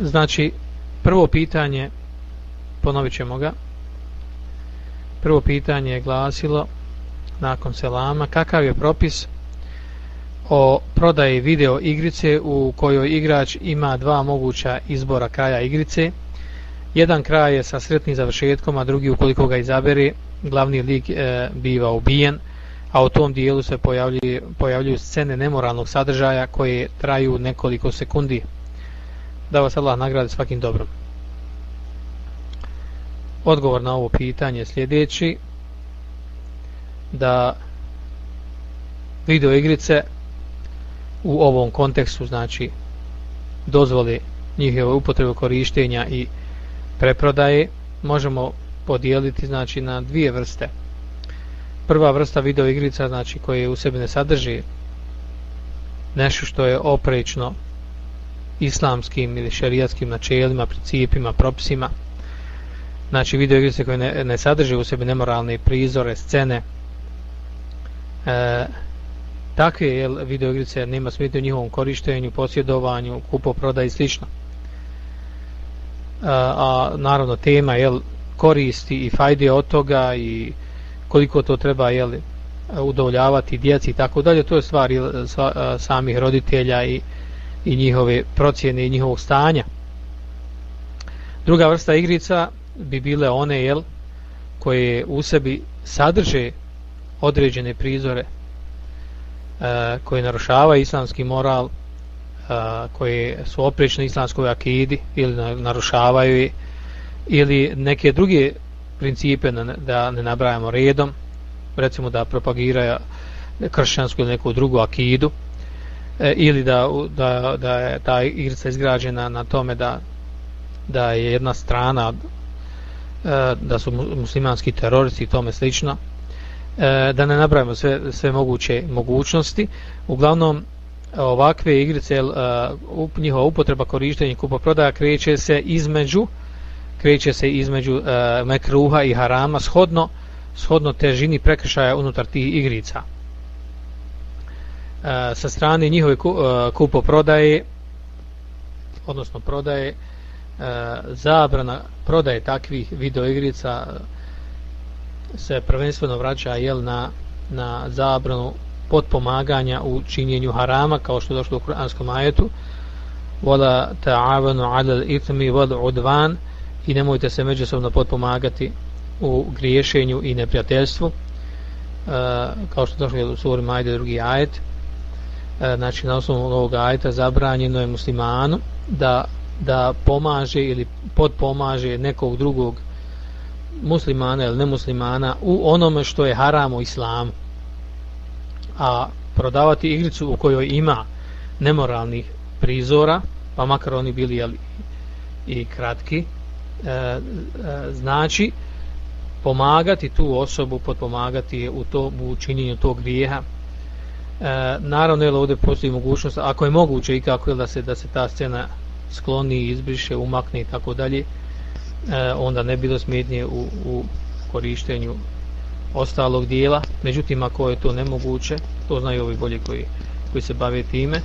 znači prvo pitanje ponovit ćemo ga. Prvo pitanje je glasilo nakon selama kakav je propis o prodaji video igrice u kojoj igrač ima dva moguća izbora kraja igrice? Jedan kraj je sa sretnim završetkom a drugi ukoliko ga izabere glavni lik e, biva ubijen a u tom dijelu se pojavljuju, pojavljuju scene nemoralnog sadržaja koje traju nekoliko sekundi da vas Allah nagradi svakim dobrom. Odgovor na ovo pitanje je sljedeći da video igrice u ovom kontekstu znači dozvoli njihove upotrebe korištenja i preprodaje možemo podijeliti znači na dvije vrste. Prva vrsta video igrica znači koje u sebi ne sadrži nešto što je oprečno islamskim ili šerijatskim načelima, principima, propisima. Znači video igrice koje ne, ne sadrže u sebi nemoralne prizore, scene e, takve jel, video igrice nema smjeti u njihovom korištenju, posjedovanju, kupo, i slično. E, a naravno tema jel, koristi i fajde od toga i koliko to treba jel, udovoljavati djeci i tako dalje, to je stvar jel, sa, samih roditelja i, i njihove procjene i njihovog stanja. Druga vrsta igrica bi bile one jel koje u sebi sadrže određene prizore e, koje narušavaju islamski moral e, koje su oprečne islamskoj akidi ili narušavaju ili neke druge principe da ne nabrajamo redom recimo da propagiraju kršćansku ili neku drugu akidu e, ili da, da, da je ta igrica izgrađena na tome da da je jedna strana E, da su muslimanski teroristi i tome slično. E, da ne napravimo sve, sve moguće mogućnosti. Uglavnom ovakve igrice e, njihova upotreba korištenja kupoprodaja kreće se između kreće se između e, mekruha i harama shodno, shodno težini prekršaja unutar tih igrica. Eh, sa strane njihove eh, kupo prodaje odnosno prodaje eh, zabrana prodaje takvih videoigrica se prvenstveno vraća jel na, na zabranu potpomaganja u činjenju harama kao što je došlo u kuranskom ajetu. Vola ta'avanu alal itmi vol udvan i nemojte se međusobno potpomagati u griješenju i neprijateljstvu. E, kao što je došlo u suri majde drugi ajet. E, znači na osnovu ovog ajta zabranjeno je muslimanu da da pomaže ili podpomaže nekog drugog muslimana ili nemuslimana u onome što je haram u islamu. A prodavati igricu u kojoj ima nemoralnih prizora pa makar oni bili jeli, i kratki e, e, znači pomagati tu osobu podpomagati je u, to, u činjenju tog grijeha e, naravno je ovdje postoji mogućnost ako je moguće i kako je da se, da se ta scena skloni, izbriše, umakne i tako dalje, e, onda ne bilo smetnje u, u korištenju ostalog dijela. Međutim, ako je to nemoguće, to znaju ovi bolji koji, koji se bave time, e,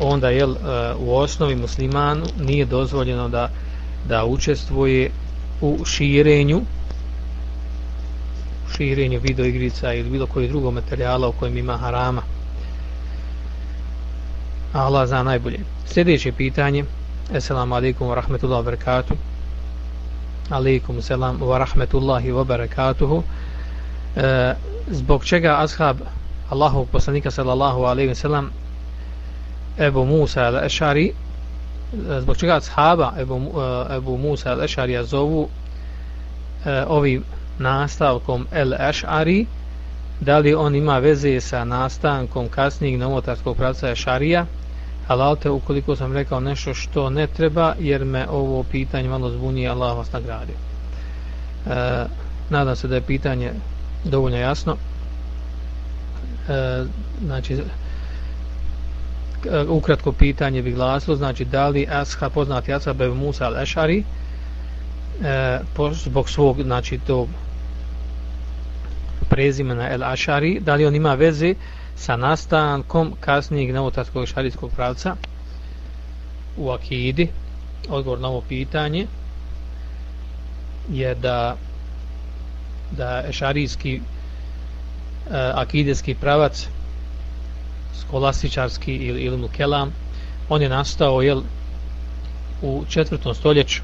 onda je e, u osnovi muslimanu nije dozvoljeno da, da učestvuje u širenju širenju videoigrica ili bilo koji drugog materijala u kojem ima harama. Allah zna najbolje. Sljedeće pitanje. Assalamu alaikum wa rahmetullahi wa barakatuh. Alaikum salam wa rahmetullahi wa barakatuhu. E, zbog čega ashab Allahov poslanika sallallahu alaihi wa sallam Ebu Musa al-Ešari e, zbog čega ashaba Ebu, e, Ebu Musa al-Ešari zovu e, ovi nastavkom el-Ešari da li on ima veze sa nastankom kasnijeg novotarskog pravca Ešarija? Halalte ukoliko sam rekao nešto što ne treba jer me ovo pitanje malo zbunije Allah vas nagradio e, nadam se da je pitanje dovoljno jasno. E, znači e, ukratko pitanje bi glasilo znači da li Asha poznati Asha Bev Musa al-Ešari e, zbog svog znači tog prezimena el-Ašari da li on ima veze sa nastankom kasnijeg novotarskog šarijskog pravca u akidi? Odgovor na ovo pitanje je da da šarijski eh, uh, akideski pravac skolastičarski ili, ilmu kelam on je nastao jel, u četvrtom stoljeću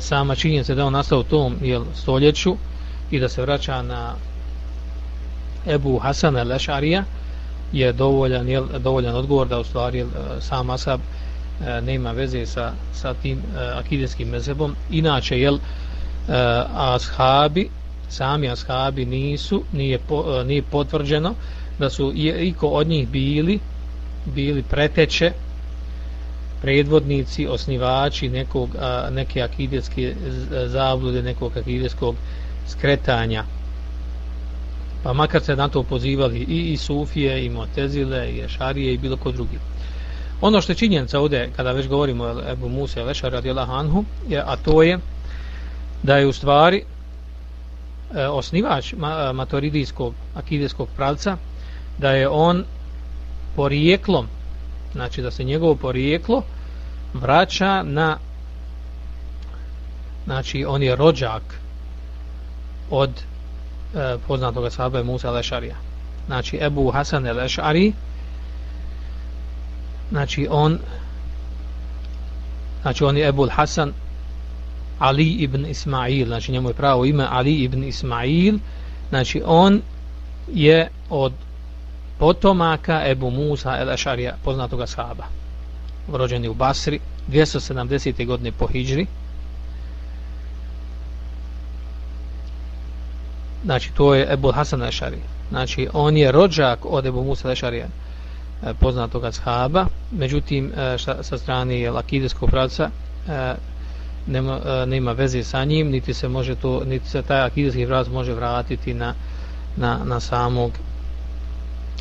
sama činjenica da on nastao u tom jel, stoljeću i da se vraća na Ebu Hasana al-Ešarija je dovoljan, jel, dovoljan odgovor da u stvari jel, sam Asab e, nema veze sa, sa tim e, akideskim mezebom. Inače, jel, e, ashabi, sami ashabi nisu, nije, po, e, nije potvrđeno da su je, iko od njih bili bili preteče predvodnici, osnivači nekog, a, neke akidetske zablude, nekog akideskog skretanja. Pa makar se na to pozivali i, i Sufije, i Motezile, i Ešarije, i bilo ko drugi. Ono što je činjenica ovdje, kada već govorimo o Ebu Musa i Ešar radijela Hanhu, je, a to je da je u stvari e, osnivač ma, maturidijskog akideskog pravca, da je on porijeklom, znači da se njegovo porijeklo vraća na znači on je rođak od e, poznatog sahabe Musa Lešarija znači Ebu Hasan Lešari znači on znači on je Ebu Hasan Ali ibn Ismail znači njemu je pravo ime Ali ibn Ismail. Znači on je od potomaka Ebu Musa el-Ešarija, poznatoga ashaba. Rođen u Basri, 270. godine po Hidžri. Znači, to je Ebu Hasan el-Ešarija. Znači, on je rođak od Ebu Musa el-Ešarija, poznatog e, poznatoga sahaba. Međutim, e, šta, sa strane lakideskog pravca, e, nema, nema veze sa njim, niti se može to, niti se taj akideski pravac može vratiti na, na, na samog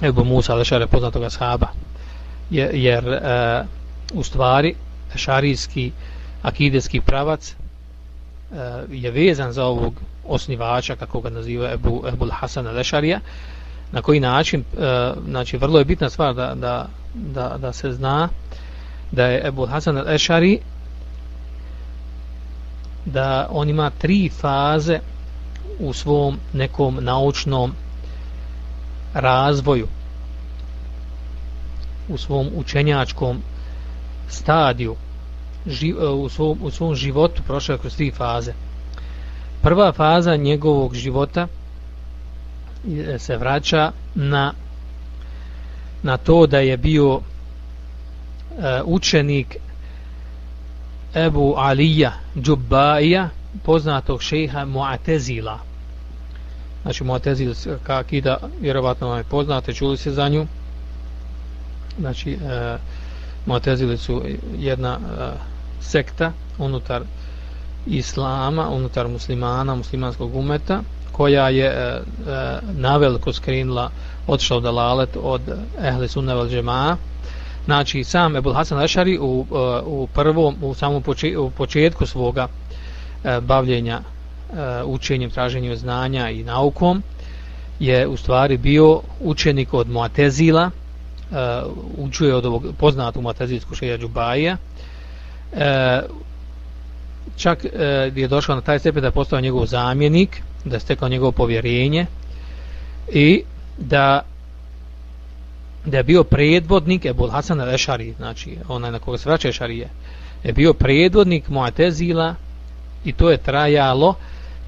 Ebu Musa Alešare poznatog ashaba jer, jer uh, u stvari šarijski akideski pravac e, je vezan za ovog osnivača kako ga naziva Ebu, Ebu Hasan Alešarija na koji način e, znači vrlo je bitna stvar da, da, da, da se zna da je Ebu Hasan Alešari da on ima tri faze u svom nekom naučnom razvoju u svom učenjačkom stadiju e, u svom, u svom životu prošao kroz tri faze. Prva faza njegovog života se vraća na na to da je bio e, učenik Ebu Alija Džubbaija poznatog šeha Mu'atezila znači Mu'atezil akida vjerovatno vam je poznate čuli se za nju. Znači e, Mu'atezili su jedna e, sekta unutar islama, unutar muslimana, muslimanskog umeta koja je e, e, naveliko skrinila otišla od Alalet od Ehli Sunna vel Džema znači sam Ebul Hasan Ašari u, e, u prvom, u samom početku svoga e, bavljenja Eh, učenjem, traženjem znanja i naukom je u stvari bio učenik od Muatezila uh, učuje od ovog poznatog Muatezilskog šeja Džubaija. Uh, čak je došao na taj stepen da je postao njegov zamjenik da je stekao njegovo povjerenje i da da je bio predvodnik Ebul Hasan al-Ešari znači onaj na koga se vraća Ešarije je bio predvodnik Muatezila i to je trajalo uh,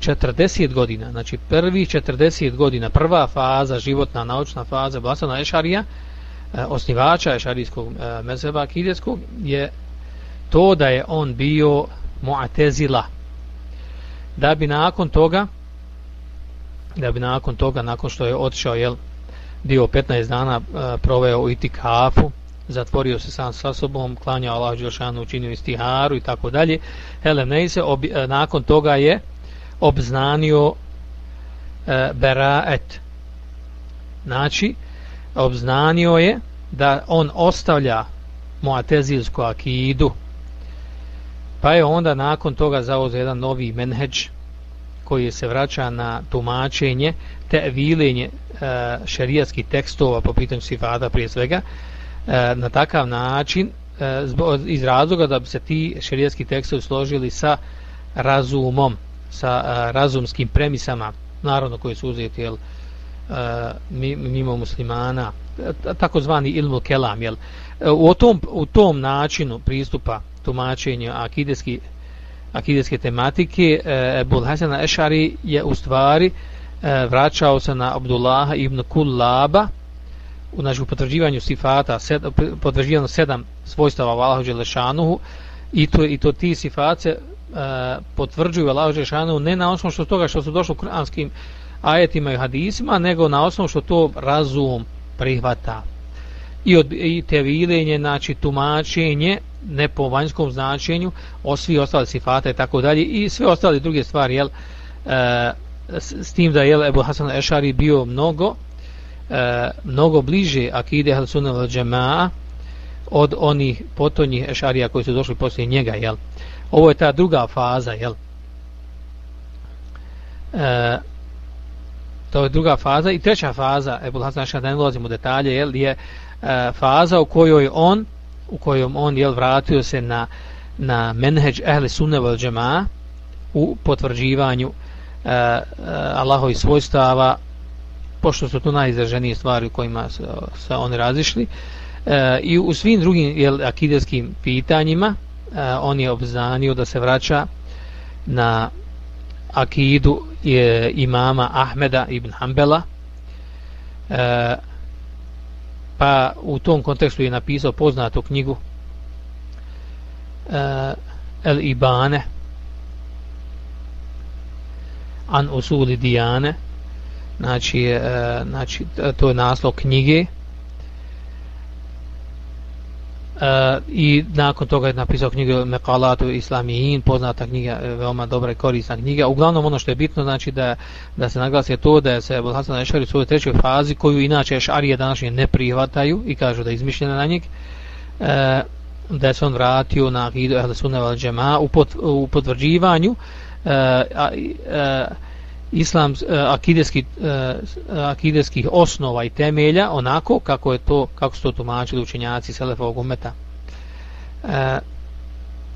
40 godina, znači prvi 40 godina, prva faza, životna, naučna faza Blasana Ešarija, eh, osnivača Ešarijskog eh, e, mezeba Kideskog, je to da je on bio Mu'atezila. Da bi nakon toga, da bi nakon toga, nakon što je otišao, jel, dio 15 dana eh, proveo u Itikafu, zatvorio se sam sa sobom, klanjao Allah Đelšanu, učinio istiharu i tako dalje. Hele, ne se, nakon toga je, obznanio e, beraet. Znači obznanio je da on ostavlja muatezilsku akidu pa je onda nakon toga zauzeo jedan novi menheđ koji se vraća na tumačenje te vilenje e, šerijatskih tekstova po pitanju sifada prije svega e, na takav način e, iz razloga da bi se ti šerijatski tekstovi složili sa razumom, sa a, razumskim premisama, naravno koje su uzeti jel, mimo muslimana, takozvani ilmu kelam, jel, e, u tom, u tom načinu pristupa tumačenju akideski akideske tematike e, Ebul Hasan Ešari je u stvari e, vraćao se na Abdullaha ibn Kullaba u znači potvrđivanju sifata sed, potvrđivano sedam svojstava Allahu Đelešanuhu, i to i to ti sifate uh, potvrđuju Allahu Žešanu ne na osnovu što toga što su došli u kuranskim ajetima i hadisima nego na osnovu što to razum prihvata i od i tevilenje znači tumačenje ne po vanjskom značenju o svi ostali sifate i tako dalje i sve ostale druge stvari jel e, s, s tim da je Ebu Hasan Ešari bio mnogo e, mnogo bliže akide Halsunel Džemaa Jamaa od onih potonjih ešarija koji su došli poslije njega, jel? Ovo je ta druga faza, jel? E, to je druga faza i treća faza, Ebul Hasan Ešar, da ne ulazim u detalje, jel? Je e, faza u kojoj on u kojoj on, jel, vratio se na na menheđ ehli sunne vel džema u potvrđivanju e, e, Allahovi svojstava pošto su to najizraženije stvari u kojima se, se oni razišli e, i u svim drugim jel, akideskim pitanjima E, on je obznanio da se vraća na akidu je imama Ahmeda ibn Hanbala e, pa u tom kontekstu je napisao poznatu knjigu e, El Ibane an usuli dijane. Znači, e, znači to je naslov knjige e, i nakon toga je napisao knjigu Mekalatu Islamijin, poznata knjiga eh, veoma dobra i korisna knjiga. Uglavnom ono što je bitno znači da, da se naglasi to da se Ebul Hasan Ešari u svojoj trećoj fazi koju inače Ešarije današnje ne prihvataju i kažu da je izmišljena na njeg e, eh, da se on vratio na Ahidu Ehle Sunne Val Džema u, pot, u potvrđivanju e, a, e, islam eh, akideski, eh, akideskih osnova i temelja onako kako je to kako su to tumačili učenjaci selefovog umeta. E,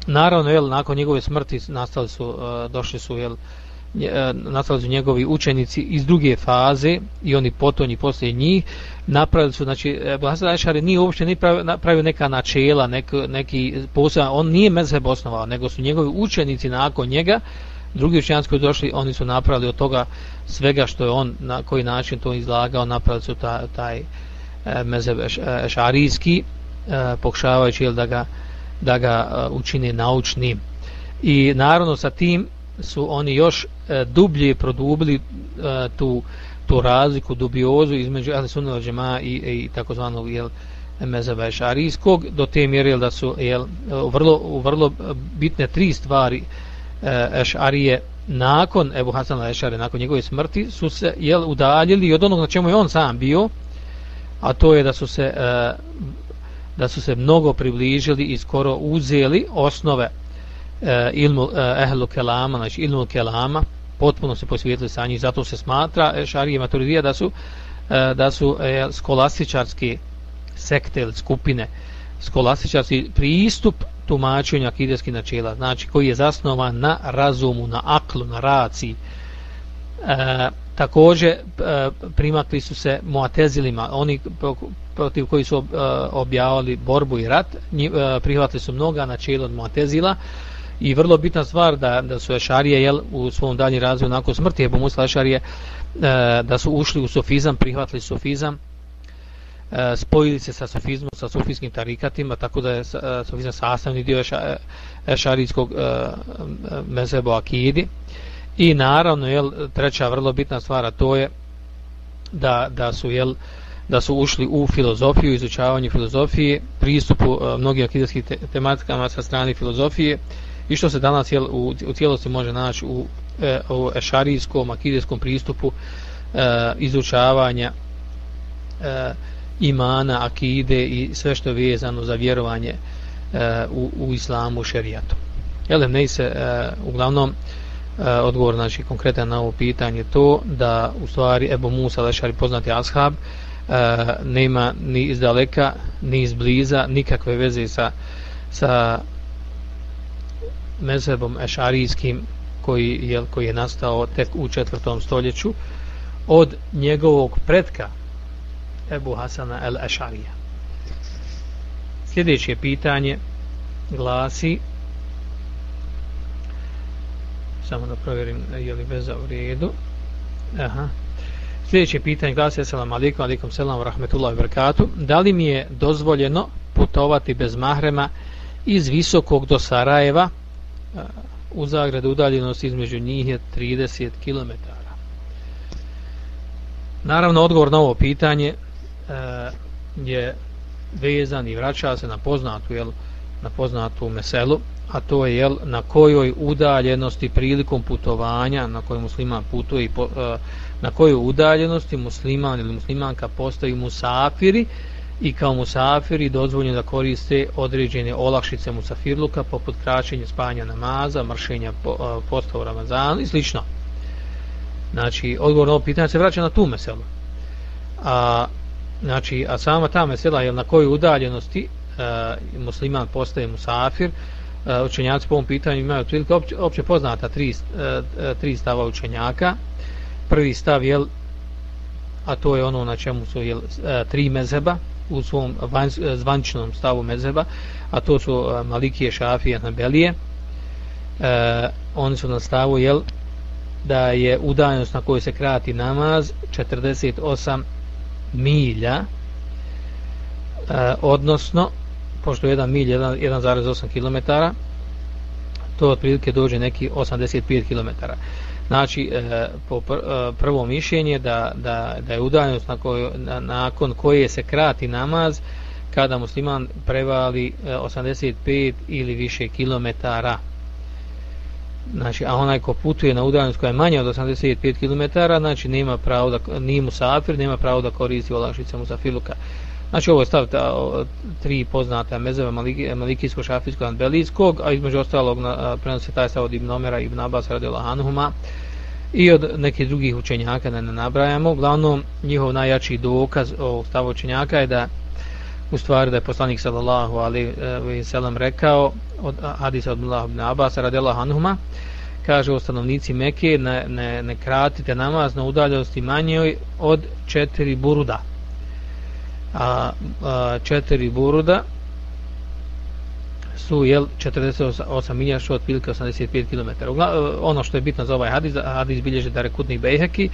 naravno jel, nakon njegove smrti nastali su došli su jel, nastali su njegovi učenici iz druge faze i oni potonji poslije njih. Napravili su znači Hasan Ašari nije uopšte ni pravio, napravio neka načela neki, neki poseban on nije mezheb osnovao nego su njegovi učenici nakon njega uh, drugi učenjaci koji došli, oni su napravili od toga svega što je on, na koji način to izlagao, napravili su taj, taj e, mezeb eš, e, ešarijski, e, pokušavajući da ga, da ga e, učini naučnim. I naravno sa tim su oni još e, dublje produbili e, tu, tu razliku, dubiozu između Ali Sunnila Džema i, i takozvanog jel, mezeba ešarijskog, do te mjere da su jel, e, vrlo, vrlo bitne tri stvari Eh, Ešarije nakon Ebu Hasana Ešare, nakon njegove smrti, su se jel, udaljili od onog na čemu je on sam bio, a to je da su se e, da su se mnogo približili i skoro uzeli osnove e, ilmu ehlu kelama, znači ilmu kelama, potpuno se posvijetili sa njih, zato se smatra Ešarije Maturidija da su da su skolastičarske sekte ili skupine skolastičarski pristup tumačenja akideskih načela, znači koji je zasnovan na razumu, na aklu, na raciji. E, također e, primakli su se muatezilima, oni protiv koji su e, objavili borbu i rat, nji, e, prihvatili su mnoga načela od muatezila. I vrlo bitna stvar da, da su Ešarije jel, u svom daljem razvoju nakon smrti Ebu Musa Ešarije e, da su ušli u sofizam, prihvatili sofizam, E, spojili se sa sufizmom, sa sufijskim tarikatima, tako da je e, sufizam sastavni dio ešarijskog e, e mezebo akidi. I naravno, jel, treća vrlo bitna stvar, to je da, da su jel, da su ušli u filozofiju, izučavanje filozofije, pristupu mnogih akidijskih te, tematikama sa strane filozofije i što se danas jel, u, u cijelosti može naći u, u ešarijskom, akidijskom pristupu e, izučavanja e, imana, akide i sve što je vezano za vjerovanje e, u, u islamu, u šerijatu. Jel, ne se, e, uglavnom, e, odgovor, znači, konkretan na ovo pitanje to, da, u stvari, Ebu Musa, Lešari, poznati ashab, e, nema ni iz daleka ni iz bliza nikakve veze sa sa mezhebom ešarijskim koji je, koji je nastao tek u četvrtom stoljeću od njegovog pretka Ebu Hasana el Ešarija. Sljedeće pitanje glasi samo da provjerim je li veza u redu. Aha. Sljedeće pitanje glasi Assalamu alaikum, alaikum selam rahmetullahi wabarakatuh. Da li mi je dozvoljeno putovati bez mahrema iz Visokog do Sarajeva uh, u zagradu udaljenost između njih je 30 km. Naravno, odgovor na ovo pitanje Eh, je vezan i vraća se na poznatu, jel, na poznatu meselu, a to je jel, na kojoj udaljenosti prilikom putovanja, na kojoj musliman putuje, eh, na kojoj udaljenosti musliman ili muslimanka postaju musafiri, i kao musafiri dozvoljeno da koriste određene olakšice musafirluka poput kraćenja spanja namaza, mršenja eh, posta u Ramazanu i slično. Znači, odgovor na ovo pitanje se vraća na tu meselu. A, znači, a sama ta mesela je na kojoj udaljenosti e, musliman postaje musafir, e, učenjaci po ovom pitanju imaju otprilike opće, opće poznata tri, a, tri stava učenjaka. Prvi stav je a to je ono na čemu su jel, e, tri mezeba, u svom zvančnom stavu mezheba, a to su Malikije, Šafije, Nabelije. E, oni su na stavu jel, da je udaljenost na kojoj se krati namaz 48 milja, e, odnosno, pošto je 1 milja 1,8 km, to otprilike dođe neki 85 km. Znači, e, po pr, e, prvo mišljenje da, da, da je udaljenost na koj, na, nakon koje se krati namaz kada musliman prevali 85 e, ili više kilometara. Znači, a onaj ko putuje na udaljenost koja je manja od 85 km, znači nema pravo da, nije musafir, nema pravo da koristi olakšice musafiluka. Znači, ovo je stav ta, o, tri poznata mezeva maliki, malikijskog, šafijskog, anbelijskog, a između ostalog na, prenose taj stav od Ibn Omera i Ibn Abbas radila Hanuhuma i od nekih drugih učenjaka da ne nabrajamo. Uglavnom, njihov najjači dokaz ovog stava učenjaka je da u stvari da je poslanik sallallahu alaihi eh, ve sallam rekao od hadisa od Abdullah ibn Abbas radijallahu anhuma kaže u stanovnici Mekke ne, ne, ne kratite namaz na udaljenosti manjoj od četiri buruda a, a četiri buruda su jel 48 milja što otprilike 85 km. Ugla, ono što je bitno za ovaj hadis, hadis bilježe da rekutni bejheki,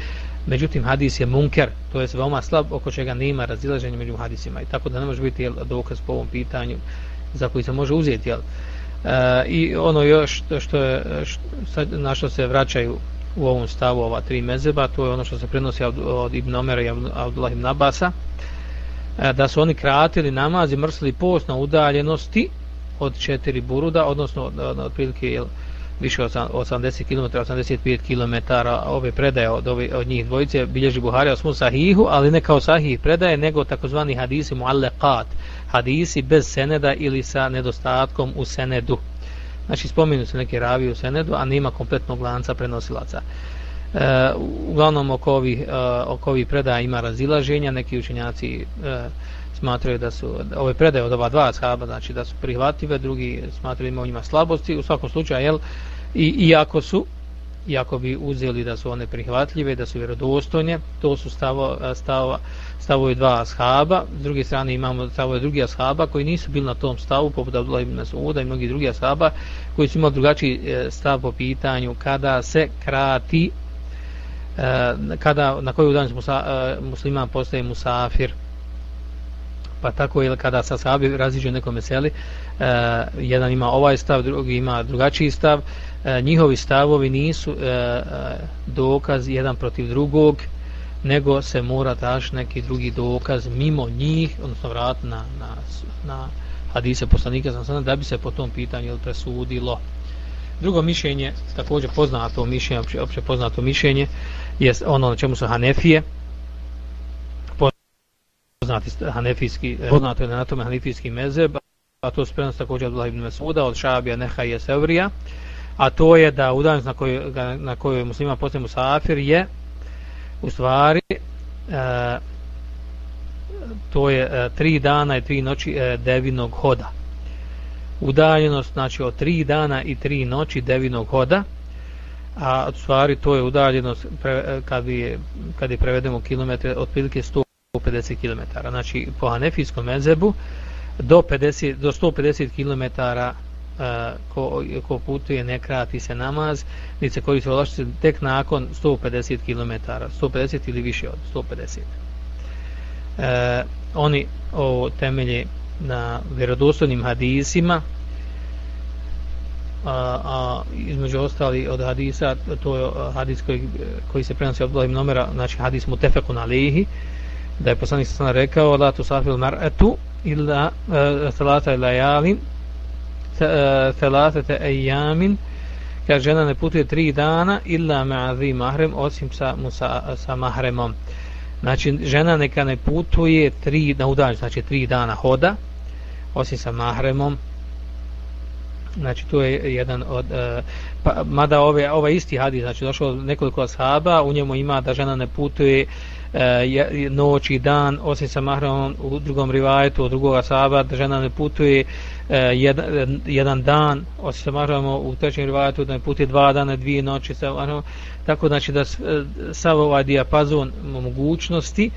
međutim hadis je munker, to je veoma slab oko čega nema razilaženja među hadisima i tako da ne može biti jel, dokaz po ovom pitanju za koji se može uzeti. Jel. E, I ono još što je, što, na što se vraćaju u ovom stavu ova tri mezeba, to je ono što se prenosi od, od Ibn Omera i Abdullah ibn Abasa, e, da su oni kratili namaz i mrsili post na udaljenosti od četiri buruda, odnosno na otprilike je više od 80 km, 85 km ove predaje od, ove, od njih dvojice bilježi Buhari osmu sahihu, ali ne kao sahih predaje, nego takozvani hadisi mualleqat, hadisi bez seneda ili sa nedostatkom u senedu. Znači spominu se neke ravi u senedu, a nema kompletnog lanca prenosilaca. E, uglavnom oko ovih, e, oko ovih predaja ima razilaženja, neki učenjaci e, smatraju da su ove predaje od ova dva ashaba znači da su prihvatljive drugi smatraju ima u njima slabosti. U svakom slučaju jel i iako su iako bi uzeli da su one prihvatljive da su vjerodostojne to su stavo stavo stavovi dva ashaba. S druge strane imamo stavove drugi ashaba koji nisu bili na tom stavu poput Abdullah ibn Mas'uda i mnogi drugi ashaba koji su imali drugačiji e, stav po pitanju kada se krati e, kada na koju dan e, musliman postaje musafir pa tako je kada sa sahabi raziđu nekom meseli uh, eh, jedan ima ovaj stav drugi ima drugačiji stav uh, njihovi stavovi nisu uh, dokaz jedan protiv drugog nego se mora daš neki drugi dokaz mimo njih odnosno vrat na, na, na hadise poslanika sam sada, da bi se po tom pitanju presudilo. Drugo mišljenje također poznato mišljenje opće, opće poznato mišljenje je ono na čemu su Hanefije poznati hanefijski, poznato je na tome hanefijski mezeb, a to se prenosi također od ibn Mesuda, od Šabija, Neha i Esevrija, a to je da udaljenost na kojoj, na kojoj muslima postaje musafir je u stvari e, to je e, tri dana i tri noći e, devinog hoda. Udaljenost znači od tri dana i tri noći devinog hoda a od stvari to je udaljenost pre, e, kad, je, kad je prevedemo kilometre otprilike 150 km znači po Hanefijskom mezebu do 50 do 150 km e, ko, ko putuje ne krati se namaz niti se koristi olaštice tek nakon 150 km 150 ili više od 150 e, oni ovo temelje na vjerodostojnim hadisima a, a između ostali od hadisa to je hadis koji, koji se prenosi od Blahim nomera znači hadis mutefekun alihi da je poslanik sam rekao la tu safil mar'atu illa eh, uh, salata ila jalin thalathata eh, ayamin kaže žena ne putuje tri dana illa ma'azi mahrem osim sa, sa, sa mahremom. Znači žena neka ne putuje tri na udan znači tri dana hoda osim sa mahremom. Znači to je jedan od uh, pa, mada ove, ovaj isti hadis znači došlo nekoliko ashaba u njemu ima da žena ne putuje uh, e, noć i dan osim sa mahremom u drugom rivajetu od drugoga ashaba da žena ne putuje e, jedan, e, jedan dan osim sa mahremom u trećem rivajetu da ne putuje dva dana dvije noći sa mahremom tako znači da e, sav ovaj dijapazon mogućnosti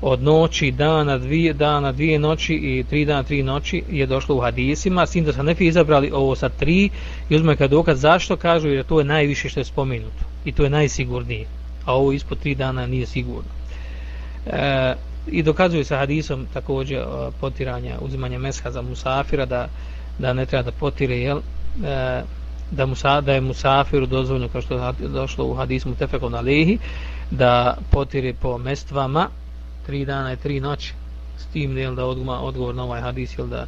od noći, dana, dvije, dana, dvije noći i tri dana, tri noći je došlo u hadisima, s tim da se nefi izabrali ovo sa tri i uzme kad dokaz zašto kažu jer to je najviše što je spomenuto i to je najsigurnije, a ovo ispod tri dana nije sigurno. E, I dokazuju sa hadisom također e, potiranja, uzimanja mesha za musafira da, da ne treba da potire, jel, e, da, musa, da je musafiru dozvoljno kao što je došlo u hadismu tefekon alehi da potire po mestvama tri dana i tri noći. S tim jel, da odguma odgovor na ovaj hadis jel, da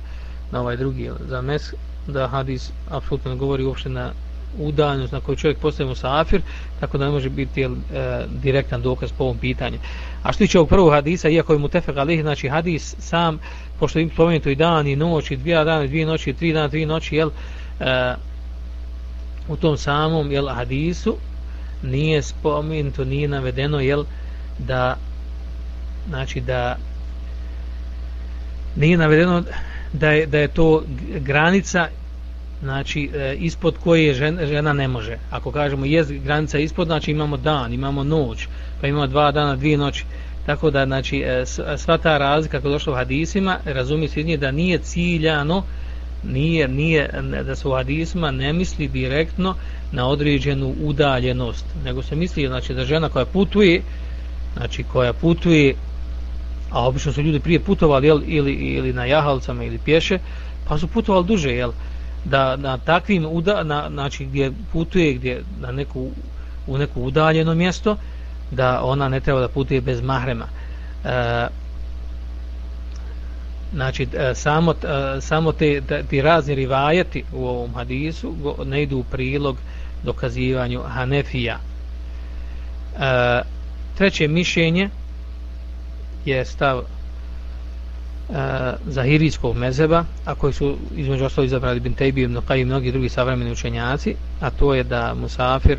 na ovaj drugi jel, za mes da hadis apsolutno govori uopšte na udaljenost na koju čovjek postaje musafir tako da ne može biti jel, e, direktan dokaz po ovom pitanju. A što tiče ovog prvog hadisa iako je mutefek alih znači hadis sam pošto im spomenuto i dan i noć i dvije dana i dvije noći i tri dana tri noći jel, e, u tom samom jel hadisu nije spomenuto nije navedeno jel da znači da nije navedeno da je, da je to granica znači e, ispod koje žena, žena ne može. Ako kažemo je granica ispod znači imamo dan imamo noć pa imamo dva dana dvije noći. Tako da znači e, sva ta razlika kako došlo u hadisima razumije se da nije ciljano nije, nije da se u hadisima ne misli direktno na određenu udaljenost nego se misli znači da žena koja putuje znači koja putuje a obično su ljudi prije putovali jel, ili, ili na jahalcama ili pješe pa su putovali duže jel da na takvim uda, na, znači gdje putuje gdje na neku u neko udaljeno mjesto da ona ne treba da putuje bez mahrema. E, znači e, samo, e, samo te, te, ti razni rivajeti u ovom hadisu ne idu u prilog dokazivanju Hanefija. E, treće mišljenje je stav E, zahirijskog mezeba a koji su između ostalo izabrali bin Tejbi ibn i mnogi drugi savremeni učenjaci a to je da musafir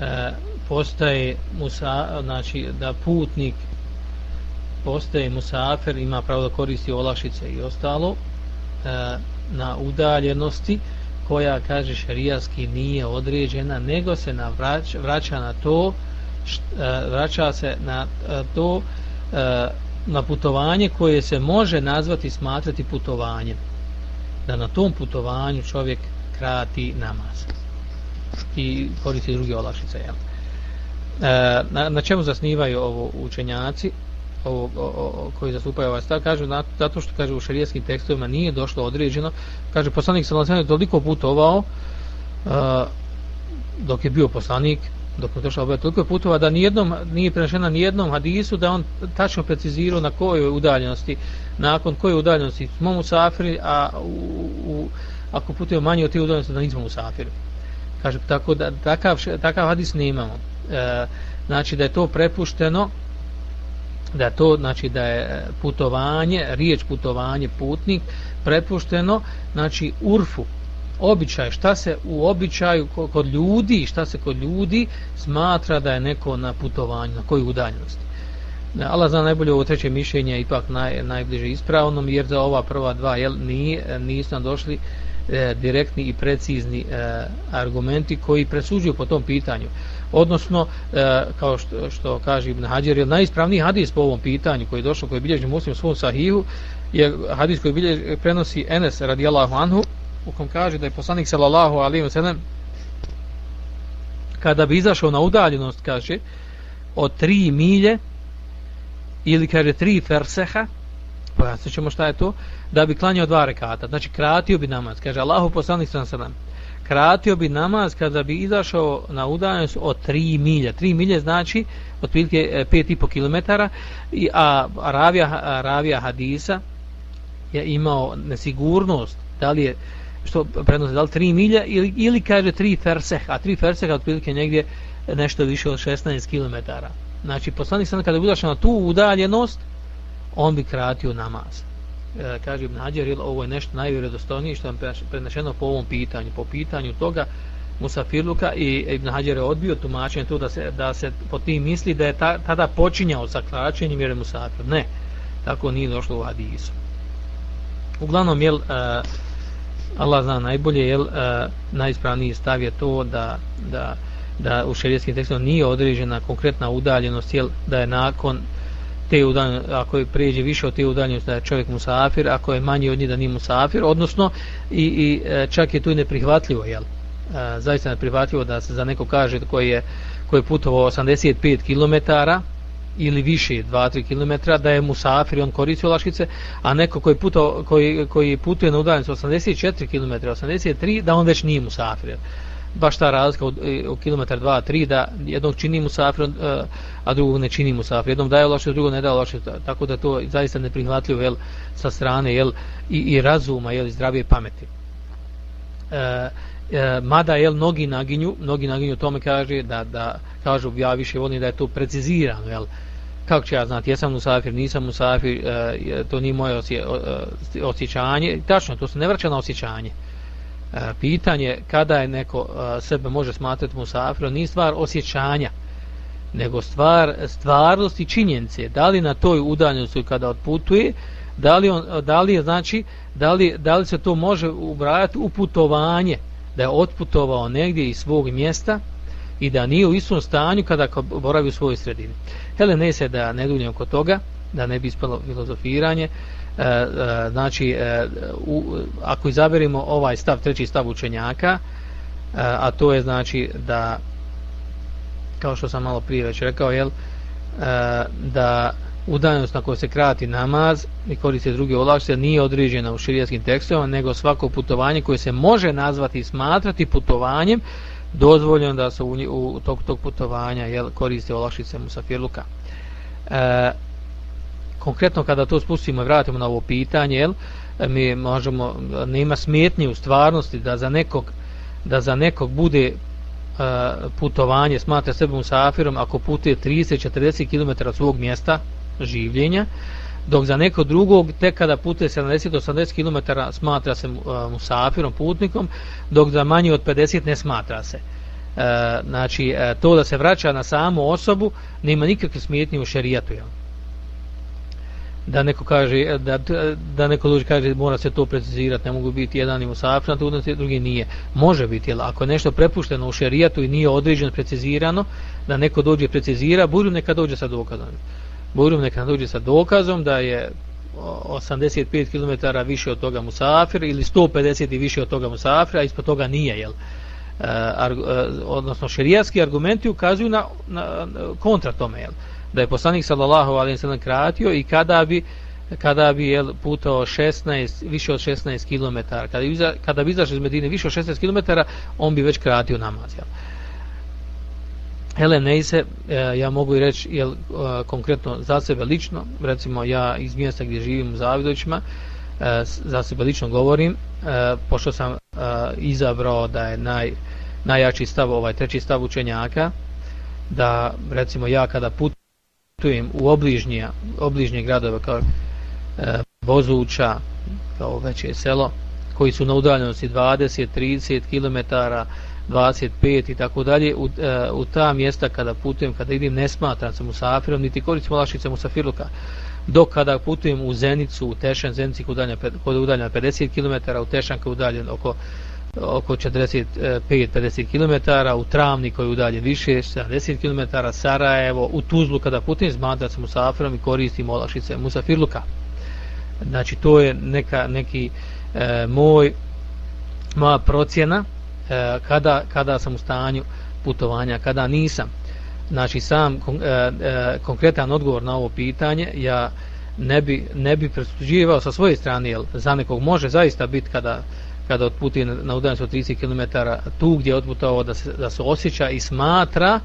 e, postaje musa, znači da putnik postaje musafir, ima pravo da koristi olašice i ostalo e, na udaljenosti koja, kaže šarijaski, nije određena, nego se na vrać, vraća na to št, e, vraća se na e, to e, na putovanje koje se može nazvati smatrati putovanjem. Da na tom putovanju čovjek krati namaz. I koristi druge olakšice jel? E, na, na čemu zasnivaju ovo učenjaci? Ovo, o, o, koji zastupaju ovaj stav, kažu zato što kaže u šarijetskim tekstovima nije došlo određeno, kaže poslanik sa je toliko putovao uh, dok je bio poslanik, dok je došao ovaj toliko putova da nijednom nije prenešena ni jednom hadisu da on tačno precizirao na kojoj udaljenosti, nakon koje udaljenosti smo mu safiri, a u, u, ako putuje manje od te udaljenosti da nismo mu safiri. Kaže, tako da takav, takav hadis ne imamo. E, znači da je to prepušteno da to znači da je putovanje riječ putovanje putnik prepušteno znači urfu običaj šta se u običaju kod ljudi šta se kod ljudi smatra da je neko na putovanju na kojoj udaljenosti. Allah zna najbolje ovo treće mišljenje ipak naj, najbliže ispravnom jer za ova prva dva jel, nije, nisu nam došli e, direktni i precizni e, argumenti koji presuđuju po tom pitanju. Odnosno e, kao što, što kaže Ibn Hađer je najispravniji hadis po ovom pitanju koji je došao koji bilježi muslim u svom sahihu je hadis koji bilježi, prenosi Enes radijallahu anhu u kom kaže da je poslanik sallallahu alaihi ve sellem kada bi izašao na udaljenost kaže od tri milje ili kaže tri ferseha pojasnit ćemo šta je to da bi klanjao dva rekata znači kratio bi namaz kaže Allahu poslanik sallallahu alaihi ve sellem kratio bi namaz kada bi izašao na udaljenost od 3 milje. 3 milje znači otprilike e, 5,5 km, i, a ravija, ravija hadisa je imao nesigurnost da li je što prenosi da li 3 milje ili, ili kaže 3 ferseh, a 3 ferseh otprilike negdje nešto više od 16 km. Znači, poslanik sam kada bi udašao na tu udaljenost, on bi kratio namaz. E, kaže Ibn Hađar, ovo je nešto najvjerodostojnije što je prenešeno po ovom pitanju. Po pitanju toga Musafirluka i Ibn Hađar je odbio tumačenje to da se, da se po tim misli da je ta, tada počinjao sa kraćenjem jer je Musafir. Ne, tako nije došlo u Hadisu. Uglavnom, jel, e, Allah zna najbolje, jel, uh, najispravniji stav je to da, da, da u šerijskim tekstom nije određena konkretna udaljenost, jel, da je nakon te udaljenosti, ako je prijeđe više od te udaljenosti da je čovjek musafir, ako je manji od njih da nije musafir, odnosno i, i e, čak je tu i neprihvatljivo, jel? E, zaista neprihvatljivo da se za neko kaže koji je, koji je putovao 85 km ili više 2-3 km da je musafir on koristi olaškice, a neko koji, puto, koji, koji putuje na udaljenost 84 km, 83, da on već nije musafir. Baš ta razlika od, e, u kilometar 2-3 da jednog čini musafir e, a drugog ne čini musafir jednom daje loše, drugog ne daje loše tako da to zaista neprihvatljivo jel, sa strane jel, i, i razuma jel, i zdravije pameti e, e, mada jel, mnogi naginju mnogi naginju tome kaže da, da kažu ja više volim da je to precizirano jel, kako će ja znati, jesam musafir, nisam musafir, e, to nije moje osje, e, osjećanje, tačno, to se ne vraća na osjećanje, E, pitanje kada je neko e, sebe može smatrati musafirom nije stvar osjećanja nego stvar stvarnosti činjenice. Da li na toj udaljenosti kada otputuje da li, on, da li je znači da li, da li se to može ubrajati u putovanje da je otputovao negdje iz svog mjesta i da nije u istom stanju kada boravi u svojoj sredini. Hele ne se da ne duljam kod toga da ne bi ispalo filozofiranje. E, e, znači e, u, ako izaberimo ovaj stav treći stav učenjaka e, a to je znači da kao što sam malo prije već rekao jel e, da udaljenost na kojoj se krati namaz i koriste druge olakšice nije određena u širijaskim tekstovima nego svako putovanje koje se može nazvati i smatrati putovanjem dozvoljeno da se u, u tog, tog putovanja jel, koriste olakšice musafirluka e, konkretno kada to spustimo i vratimo na ovo pitanje, jel, mi možemo, nema smetnje u stvarnosti da za nekog, da za nekog bude e, putovanje, smatra sebe musafirom, ako putuje 30-40 km od svog mjesta življenja, dok za nekog drugog, tek kada putuje 70-80 km smatra se e, musafirom, putnikom, dok za manje od 50 ne smatra se. E, znači, e, to da se vraća na samu osobu, nema nikakve smjetnje u šerijatu, jel? da neko kaže e, da, da neko dođe kaže mora se to precizirati ne mogu biti jedan i musafir drugi nije može biti jel ako je nešto prepušteno u šerijatu i nije određeno precizirano da neko dođe precizira budu neka dođe sa dokazom budu neka dođe sa dokazom da je 85 km više od toga musafir ili 150 i više od toga musafira ispod toga nije jel? E, ar, e, odnosno šerijatski argumenti ukazuju na, na, na kontra tome jel? Da je poslanik sallallahu alejhi ve sellem kratio i kada bi kada bi jel, putao 16 više od 16 km kada bi kada bi izašao iz Medine više od 16 km on bi već kratio namaz jel? Hele Neise, e, ja mogu i reći jel, e, konkretno za sebe lično, recimo ja iz mjesta gdje živim u Zavidovićima, e, za sebe lično govorim, pošto sam izabrao da je naj, najjači stav, ovaj treći stav učenjaka, da recimo ja kada putujem u obližnje, obližnje gradove kao Bozuća, kao veće selo, koji su na udaljenosti 20-30 km, 25 i tako dalje u, e, u ta mjesta kada putujem kada idem ne smatram se musafirom niti koristim olašice musafirluka. Dok kada putujem u Zenicu u Tešan Zenici kod je udaljen 50 km u Tešan je udaljen oko oko 45-50 km u Travni koji je udaljen više 70 km Sarajevo u Tuzlu kada putujem smatram se musafirom i koristim olašice musafirluka. Znači to je neka neki e, moj moja procjena. E, kada, kada sam u stanju putovanja, kada nisam. Znači sam e, e, konkretan odgovor na ovo pitanje ja ne bi, ne bi presuđivao sa svoje strane, jer za nekog može zaista biti kada kada otputi na, na udaljenost od 30 km tu gdje je otputao da se, da se osjeća i smatra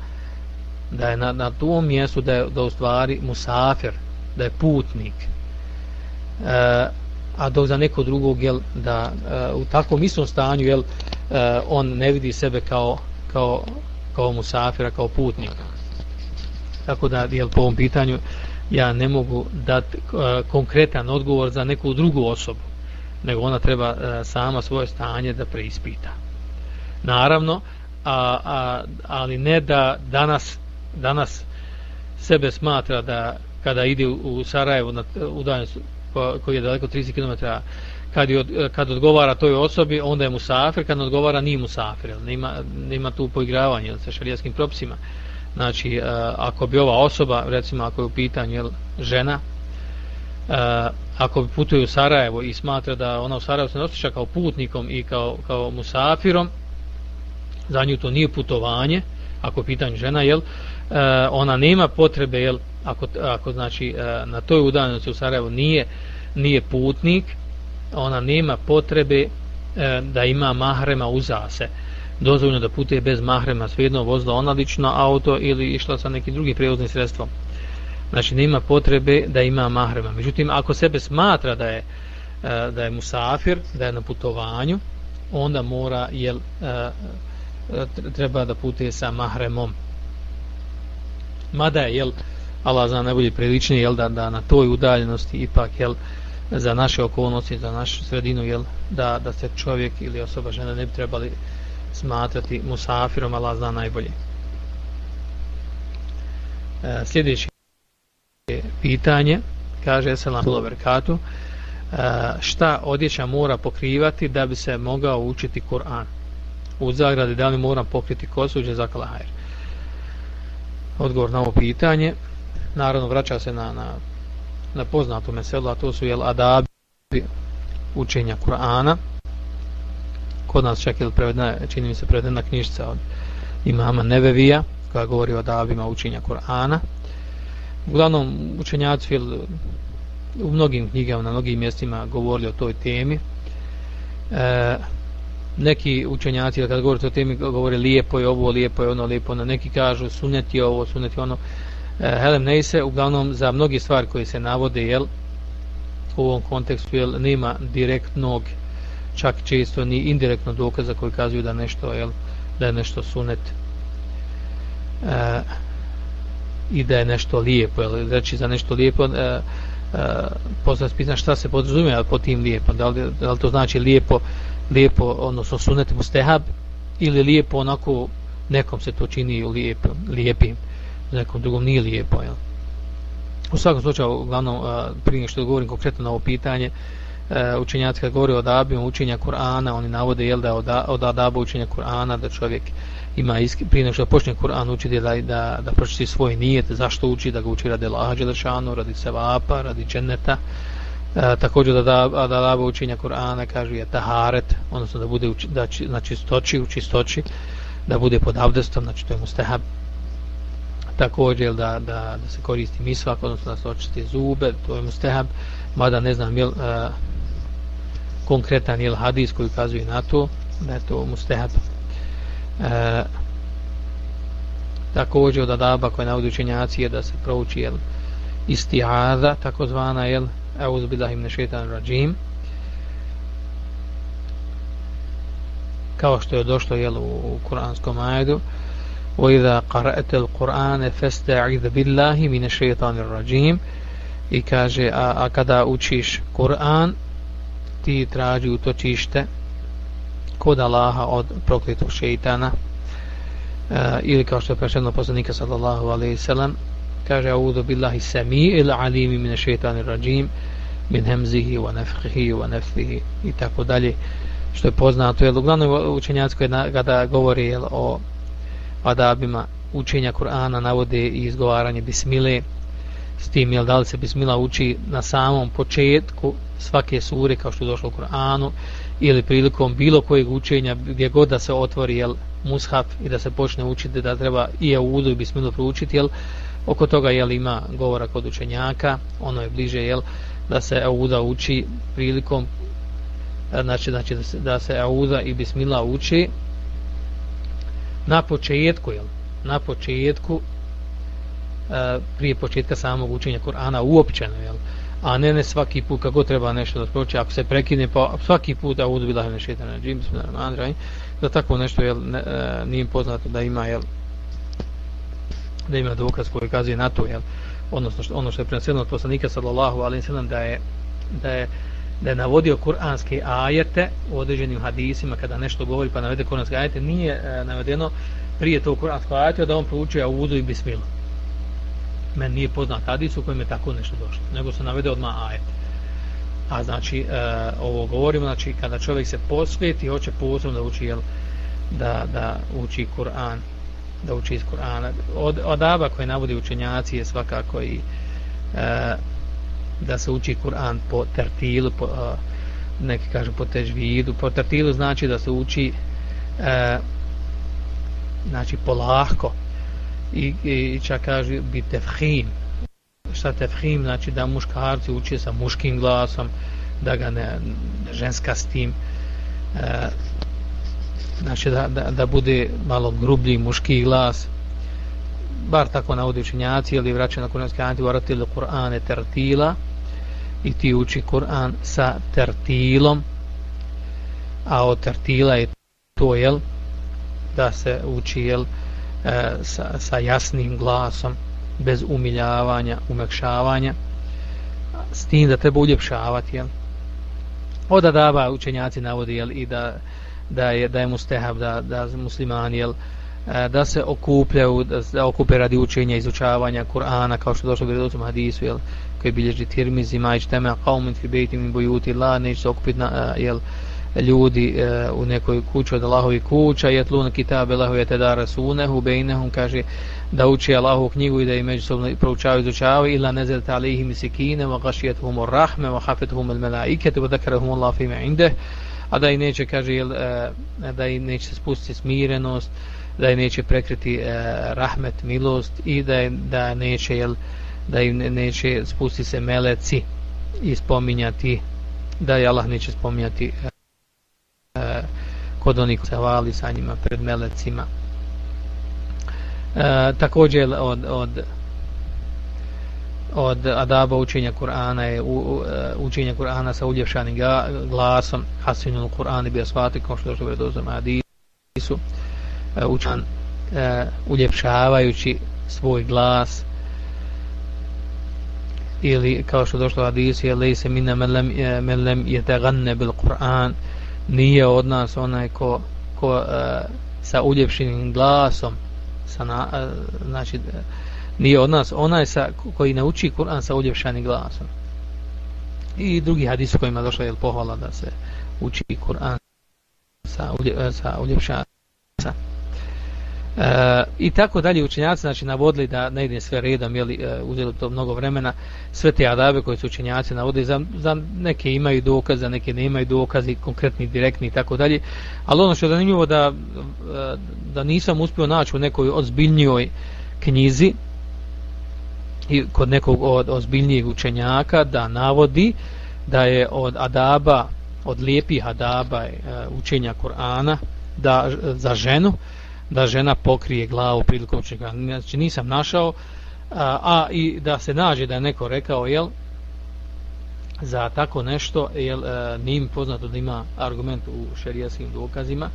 da je na, na tom mjestu da je da u stvari musafir, da je putnik. E, a dok za neko drugog jel, da uh, u takvom istom stanju jel, uh, on ne vidi sebe kao, kao, kao musafira, kao putnika. Tako da jel, po ovom pitanju ja ne mogu dati uh, eh, konkretan odgovor za neku drugu osobu, nego ona treba uh, sama svoje stanje da preispita. Naravno, a, a, ali ne da danas, danas sebe smatra da kada ide u Sarajevo na udaljenost koji je daleko 30 km kad, je, kad odgovara toj osobi onda je musafir, kad odgovara nije musafir nema, nema tu poigravanje sa šarijaskim propisima. Znači e, ako bi ova osoba recimo ako je u pitanju jel, žena e, ako bi putuje u Sarajevo i smatra da ona u Sarajevo se nostiša kao putnikom i kao, kao musafirom za nju to nije putovanje ako je pitanju žena jel, E, ona nema potrebe jel, ako, ako znači e, na toj udaljenosti u Sarajevu nije nije putnik ona nema potrebe e, da ima mahrema uza se. Dozvoljno da putuje bez mahrema svejedno vozila ona lično auto ili išla sa nekim drugim prevoznim sredstvom. Znači nema potrebe da ima mahrema. Međutim ako sebe smatra da je e, da je musafir da je na putovanju onda mora jel, e, e treba da putuje sa mahremom mada je jel Allah zna najbolje priličnije jel da, da na toj udaljenosti ipak jel za naše okolnosti, za našu sredinu, jel, da, da se čovjek ili osoba žena ne bi trebali smatrati musafirom, Allah zna najbolje. E, sljedeće pitanje, kaže Selam Loverkatu, e, šta odjeća mora pokrivati da bi se mogao učiti Kur'an? U zagradi da li mora pokriti kosu uđe za kalahajr? Odgovor na ovo pitanje, naravno vraća se na, na na poznatu meselu, a to su jel adabi učenja Kur'ana. Kod nas čak je prevedena, čini mi se prevedena knjižica od imama Nevevija, koja govori o adabima učenja Kur'ana. Uglavnom, učenjaci jel, u mnogim knjigama, na mnogim mjestima govorili o toj temi. E, neki učenjaci, kada govorite o temi, govore lijepo je ovo, lijepo je ono, lijepo ono. Neki kažu suneti ovo, suneti ono. E, Helem Neise uglavnom za mnogi stvari koje se navode jel, u ovom kontekstu jel, nema direktnog čak često ni indirektno dokaza koji kazuju da nešto jel, da je nešto sunet e, i da je nešto lijepo jel, znači za nešto lijepo e, e, poslije spisa šta se podrazumije po tim lijepo da li, da li to znači lijepo lijepo odnosno sunet mustehab ili lijepo onako nekom se to čini lijepo, lijepim nekom drugom nije lijepo jel? u svakom slučaju uglavnom prije što govorim konkretno na ovo pitanje učenjaci kad govori o adabima učenja Kur'ana oni navode jel, da od adaba učenja Kur'ana da čovjek ima iski, prije što počne Kur'an učiti da, da, da pročiti svoj nijet zašto uči da ga uči radi lađe lešanu radi sevapa, radi dženeta E, također da da, da da učenja Kur'ana kaže je taharet odnosno da bude uči, da, na čistoći u čistoći da bude pod abdestom znači to je mustahab također da, da, da se koristi misvak, odnosno da se očisti zube, to je mustehab, mada ne znam jel, uh, konkretan jel hadis koji ukazuje na to, da je to mustehab. E, također od adaba koje navodi učenjaci je da se prouči jel, istihada, takozvana jel, euzbidahim nešetan rađim, kao što je došlo jel, u, u kuranskom ajedu, وإذا قرأت القرآن فاستعذ بالله من الشيطان الرجيم i kaže a, a kada učiš Kur'an ti traži utočište kod Allaha od prokletog šeitana uh, ili kao što je prešeno poslanika sallallahu alaihi sallam kaže audu billahi sami il alimi mine šeitani rajim min hemzihi wa nefhihi wa nefhihi i tako dalje. Što je poznato jer uglavnom učenjaci kada govori jel, o adabima učenja Kur'ana navode i izgovaranje bismile s tim jel, da li se bismila uči na samom početku svake sure kao što je došlo u Kur'anu ili prilikom bilo kojeg učenja gdje god da se otvori jel, mushaf i da se počne učiti da treba i audu i bismilu proučiti jel, oko toga jel, ima govora kod učenjaka ono je bliže jel, da se auda uči prilikom znači, znači da se, da se auda i bismila uči na početku jel, na početku prije početka samog učenja Kur'ana uopćeno jel, a ne ne svaki put kako treba nešto da proči. Ako se prekine pa svaki put da udu bilah nešto jedan džim da tako nešto jel, ne, e, nije poznato da ima jel, da ima dokaz koji kazuje na to jel, odnosno što, ono što je prenosljeno od poslanika sallallahu alaihi sallam da je da je da je navodio kuranske ajete u određenim hadisima kada nešto govori pa navede kuranske ajete. Nije e, navedeno prije tog kuranskog ajete da on proučuje audu i bismilu men nije poznat hadis u kojem je tako nešto došlo, nego se navede odmah ajet. A znači, e, ovo govorimo, znači, kada čovjek se posvijeti, hoće posebno da uči, jel, da, da uči Kur'an, da uči iz Kur'ana. Od, od aba koje navodi učenjaci je svakako i e, da se uči Kur'an po tertilu, po, e, neki kažu po težvidu. Po tertilu znači da se uči e, znači polahko, i, i čak kaže bi tefhim šta tefhim znači da muškarci uče sa muškim glasom da ga ne, ženska s tim e, znači da, da, da bude malo grublji muški glas bar tako na učenjaci ili vraćaju na kuranski anti varatil Kur'ane tertila i ti uči Kur'an sa tertilom a od tertila je to jel da se uči jel e, sa, sa jasnim glasom bez umiljavanja, umekšavanja s tim da treba uljepšavati jel? od adaba učenjaci navodi jel? i da, da je da je mustehab da, da muslimani jel? E, da se okupljaju da se okupe radi učenja izučavanja Kur'ana kao što došlo u vjerovcom hadisu jel? koji bilježi tirmizi majč tema qaumin fi baytin min buyuti la neće se okupiti na, e, jel? ljudi e, u nekoj kući od Allahovi kuća i tlun kitabe Allahu je teda rasunehu bejnehum kaže da uči Allahovu knjigu i da im međusobno proučavaju izučavaju ila nezelte alihim sikine wa gašijetuhum rahme wa hafetuhum al-malaikatu wa dakarahum Allah fima indeh a da i neće kaže jel, e, da i neće spustiti smirenost da i neće prekriti e, rahmet milost i da, da neće jel, da im neće spustiti se meleci i spominjati da je Allah neće spominjati e, kod onih koji se hvali sa njima pred melecima. E, također od, od od adaba učenja Kur'ana je u, u, e, Kur'ana sa uljepšanim glasom hasinul Kur'an bi asfati kao što je što je hadisu e, učan e, uljepšavajući svoj glas. Ili kao što je došlo hadis je lejse minna melem, e, melem je teganne bil Kur'an. Nije od nas onaj ko, ko sa uljepšenim glasom sa na, znači nije od nas onaj sa, koji nauči Kur'an sa uljepšanim glasom. I drugi hadis u kojima došla je pohvala da se uči Kur'an sa, ulje, e, sa uljepšanim E, I tako dalje učenjaci znači navodili da ne ide sve redom, jeli, e, uzeli to mnogo vremena, sve te adabe koje su učenjaci navodili, za, za neke imaju dokaz, za neke ne imaju dokazi, konkretni, direktni i tako dalje. Ali ono što je zanimljivo da, e, da nisam uspio naći u nekoj ozbiljnijoj knjizi i kod nekog od ozbiljnijeg učenjaka da navodi da je od adaba, od lijepih adaba e, učenja Korana da, za ženu, da žena pokrije glavu prilikom čega. Znači nisam našao, a, a i da se nađe da je neko rekao, jel, za tako nešto, jel, e, nije mi poznato da ima argument u šerijaskim dokazima,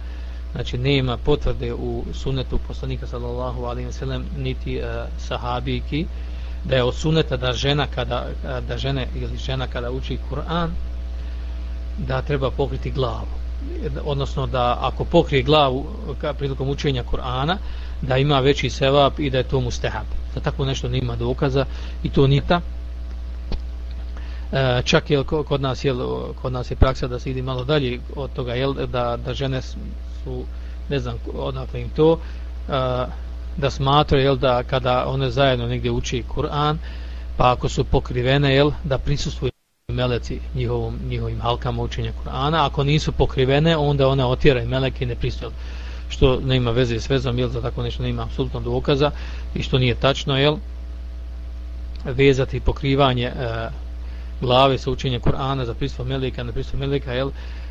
znači nema potvrde u sunetu poslanika sallallahu alaihi wa sallam, niti e, sahabijki, da je od suneta da žena kada, da žene ili žena kada uči Kur'an, da treba pokriti glavu. Odnosno da ako pokrije glavu prilikom učenja Kur'ana da ima veći sevap i da je to mustehab. Da tako nešto nema dokaza i to nita e, čak je kod nas je kod nas je praksa da se ide malo dalje od toga jel, da, da žene su ne znam odakle im to e, da smatraju jel, da kada one zajedno negdje uči Kur'an pa ako su pokrivene jel, da prisustvuju meleci njihovom, njihovim halkama učenja Kur'ana. Ako nisu pokrivene onda one otjeraju meleke i ne pristaju što ne ima veze s vezom jel, za tako nešto nema apsolutno dokaza i što nije tačno jel, vezati pokrivanje e, glave sa učenjem Kur'ana za pristvo meleka ne pristvo meleka jel,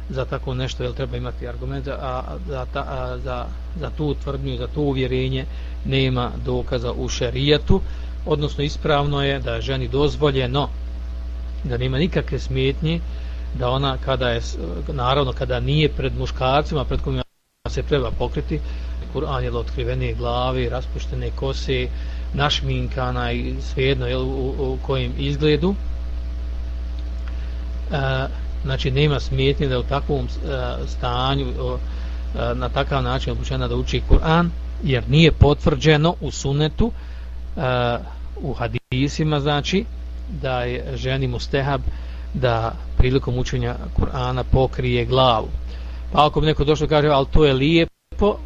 za tako nešto jel treba imati argument a, a, za, ta, a, za, za tu tvrdnju za to uvjerenje nema dokaza u šerijatu odnosno ispravno je da je ženi dozvoljeno da nema nikakve smetnje da ona kada je naravno kada nije pred muškarcima pred kojima se treba pokriti Kur'an je otkrivene glave raspuštene kose našminkana i svejedno jel, u, u, u kojim izgledu. E, znači nema smetnje da u takvom e, stanju e, na takav način obučena da uči Kur'an jer nije potvrđeno u sunetu e, u hadisima znači da je ženi mustehab da prilikom učenja Kur'ana pokrije glavu. Pa ako bi neko došlo kaže, ali to je lijepo,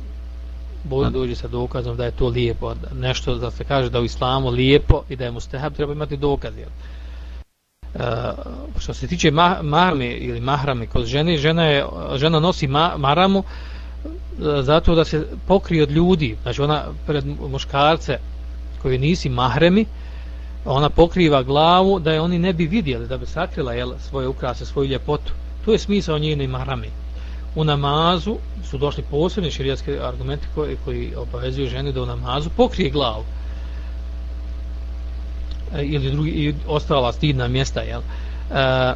bolje dođe sa dokazom da je to lijepo. Nešto da se kaže da u islamu lijepo i da je mustehab, treba imati dokaz. Jel? Eh, što se tiče ma mahrame ili mahrame kod žene, žena, je, žena nosi ma maramu eh, zato da se pokrije od ljudi. Znači ona pred muškarce koji nisi mahremi, ona pokriva glavu da je oni ne bi vidjeli, da bi sakrila jel, svoje ukrase, svoju ljepotu. To je smisao njene marame. U namazu su došli posebni širijatski argumenti koji, koji obavezuju ženi da u namazu pokrije glavu. Eh, ili drugi, i ostala stidna mjesta. Jel. E,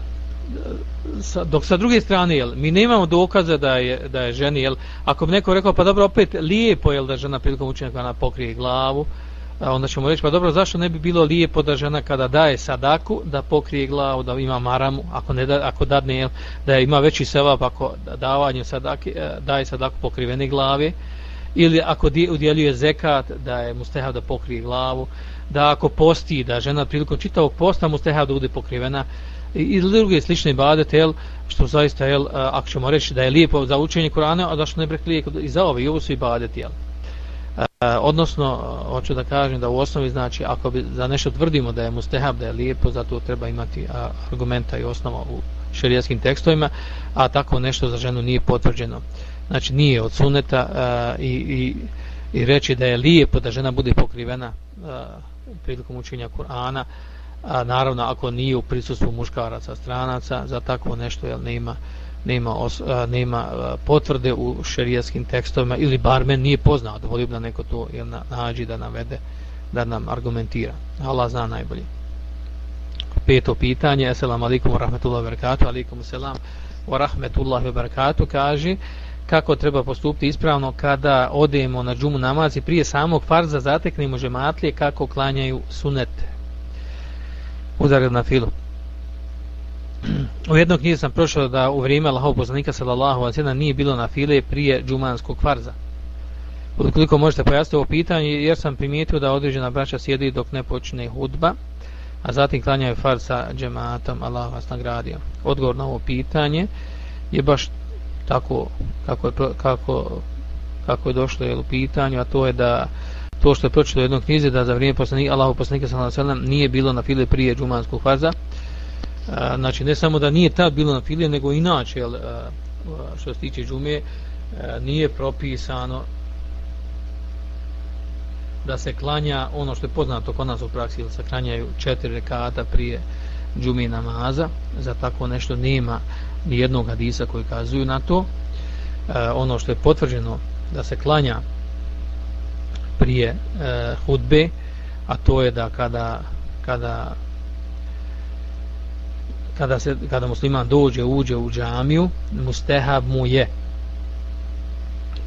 sa, dok sa druge strane, jel, mi nemamo dokaza da je, da je ženi, jel, ako bi neko rekao, pa dobro, opet lijepo jel, da žena prilikom učenja kada pokrije glavu, a onda ćemo reći, pa dobro, zašto ne bi bilo lijepo da žena kada daje sadaku, da pokrije glavu, da ima maramu, ako, ne da, ako dadne, da ima veći sevap ako davanje sadake, daje sadaku pokrivene glave, ili ako udjeljuje zekat, da je mustehav da pokrije glavu, da ako posti, da žena prilikom čitavog posta mustehav da bude pokrivena, i druge slične badete, jel, što zaista, jel, ako ćemo reći da je lijepo za učenje Kur'ana, a zašto ne brekli i za ove, i ovo su i jel. E, odnosno hoću da kažem da u osnovi znači ako bi za nešto tvrdimo da je mustehab da je lijepo zato treba imati argumenta i osnova u šerijskim tekstovima a tako nešto za ženu nije potvrđeno znači nije od suneta a, i, i, i reći da je lijepo da žena bude pokrivena a, prilikom učenja Kur'ana a naravno ako nije u prisustvu muškaraca stranaca za takvo nešto jel nema nema, os, a, nema potvrde u šerijatskim tekstovima ili bar men nije poznat, volio volim da neko to jel, na, nađi da navede da nam argumentira. Allah zna najbolje. Peto pitanje assalamu alaikum wa rahmatullahi wa barakatuh. Alaikum assalam wa rahmatullahi wa barakatuh. Kaže kako treba postupiti ispravno kada odemo na džumu namaz i prije samog farza zateknemo žematlije kako klanjaju sunet udar na filu u jednog knjizi sam prošao da u vrijeme Allahov poslanika sallallahu alejhi ve nije bilo na file prije džumanskog farza. Ukoliko možete pojasniti ovo pitanje jer sam primijetio da određena braća sjedi dok ne počne hudba, a zatim klanjaju farz sa džematom, Allah vas nagradio. Odgovor na ovo pitanje je baš tako kako je, kako, kako je došlo je u pitanju, a to je da to što je pročito u jednom knjizi da za vrijeme poslanika Allahov poslanika sallallahu alejhi ve nije bilo na file prije džumanskog farza znači ne samo da nije tad bilo na file, nego inače, jel, što se tiče džume, nije propisano da se klanja ono što je poznato kod nas u praksi, da se klanjaju četiri rekata prije džumi namaza, za tako nešto nema ni jednog hadisa koji kazuju na to. E, ono što je potvrđeno da se klanja prije e, hudbe, a to je da kada, kada kada se kada musliman dođe uđe u džamiju mustehab mu je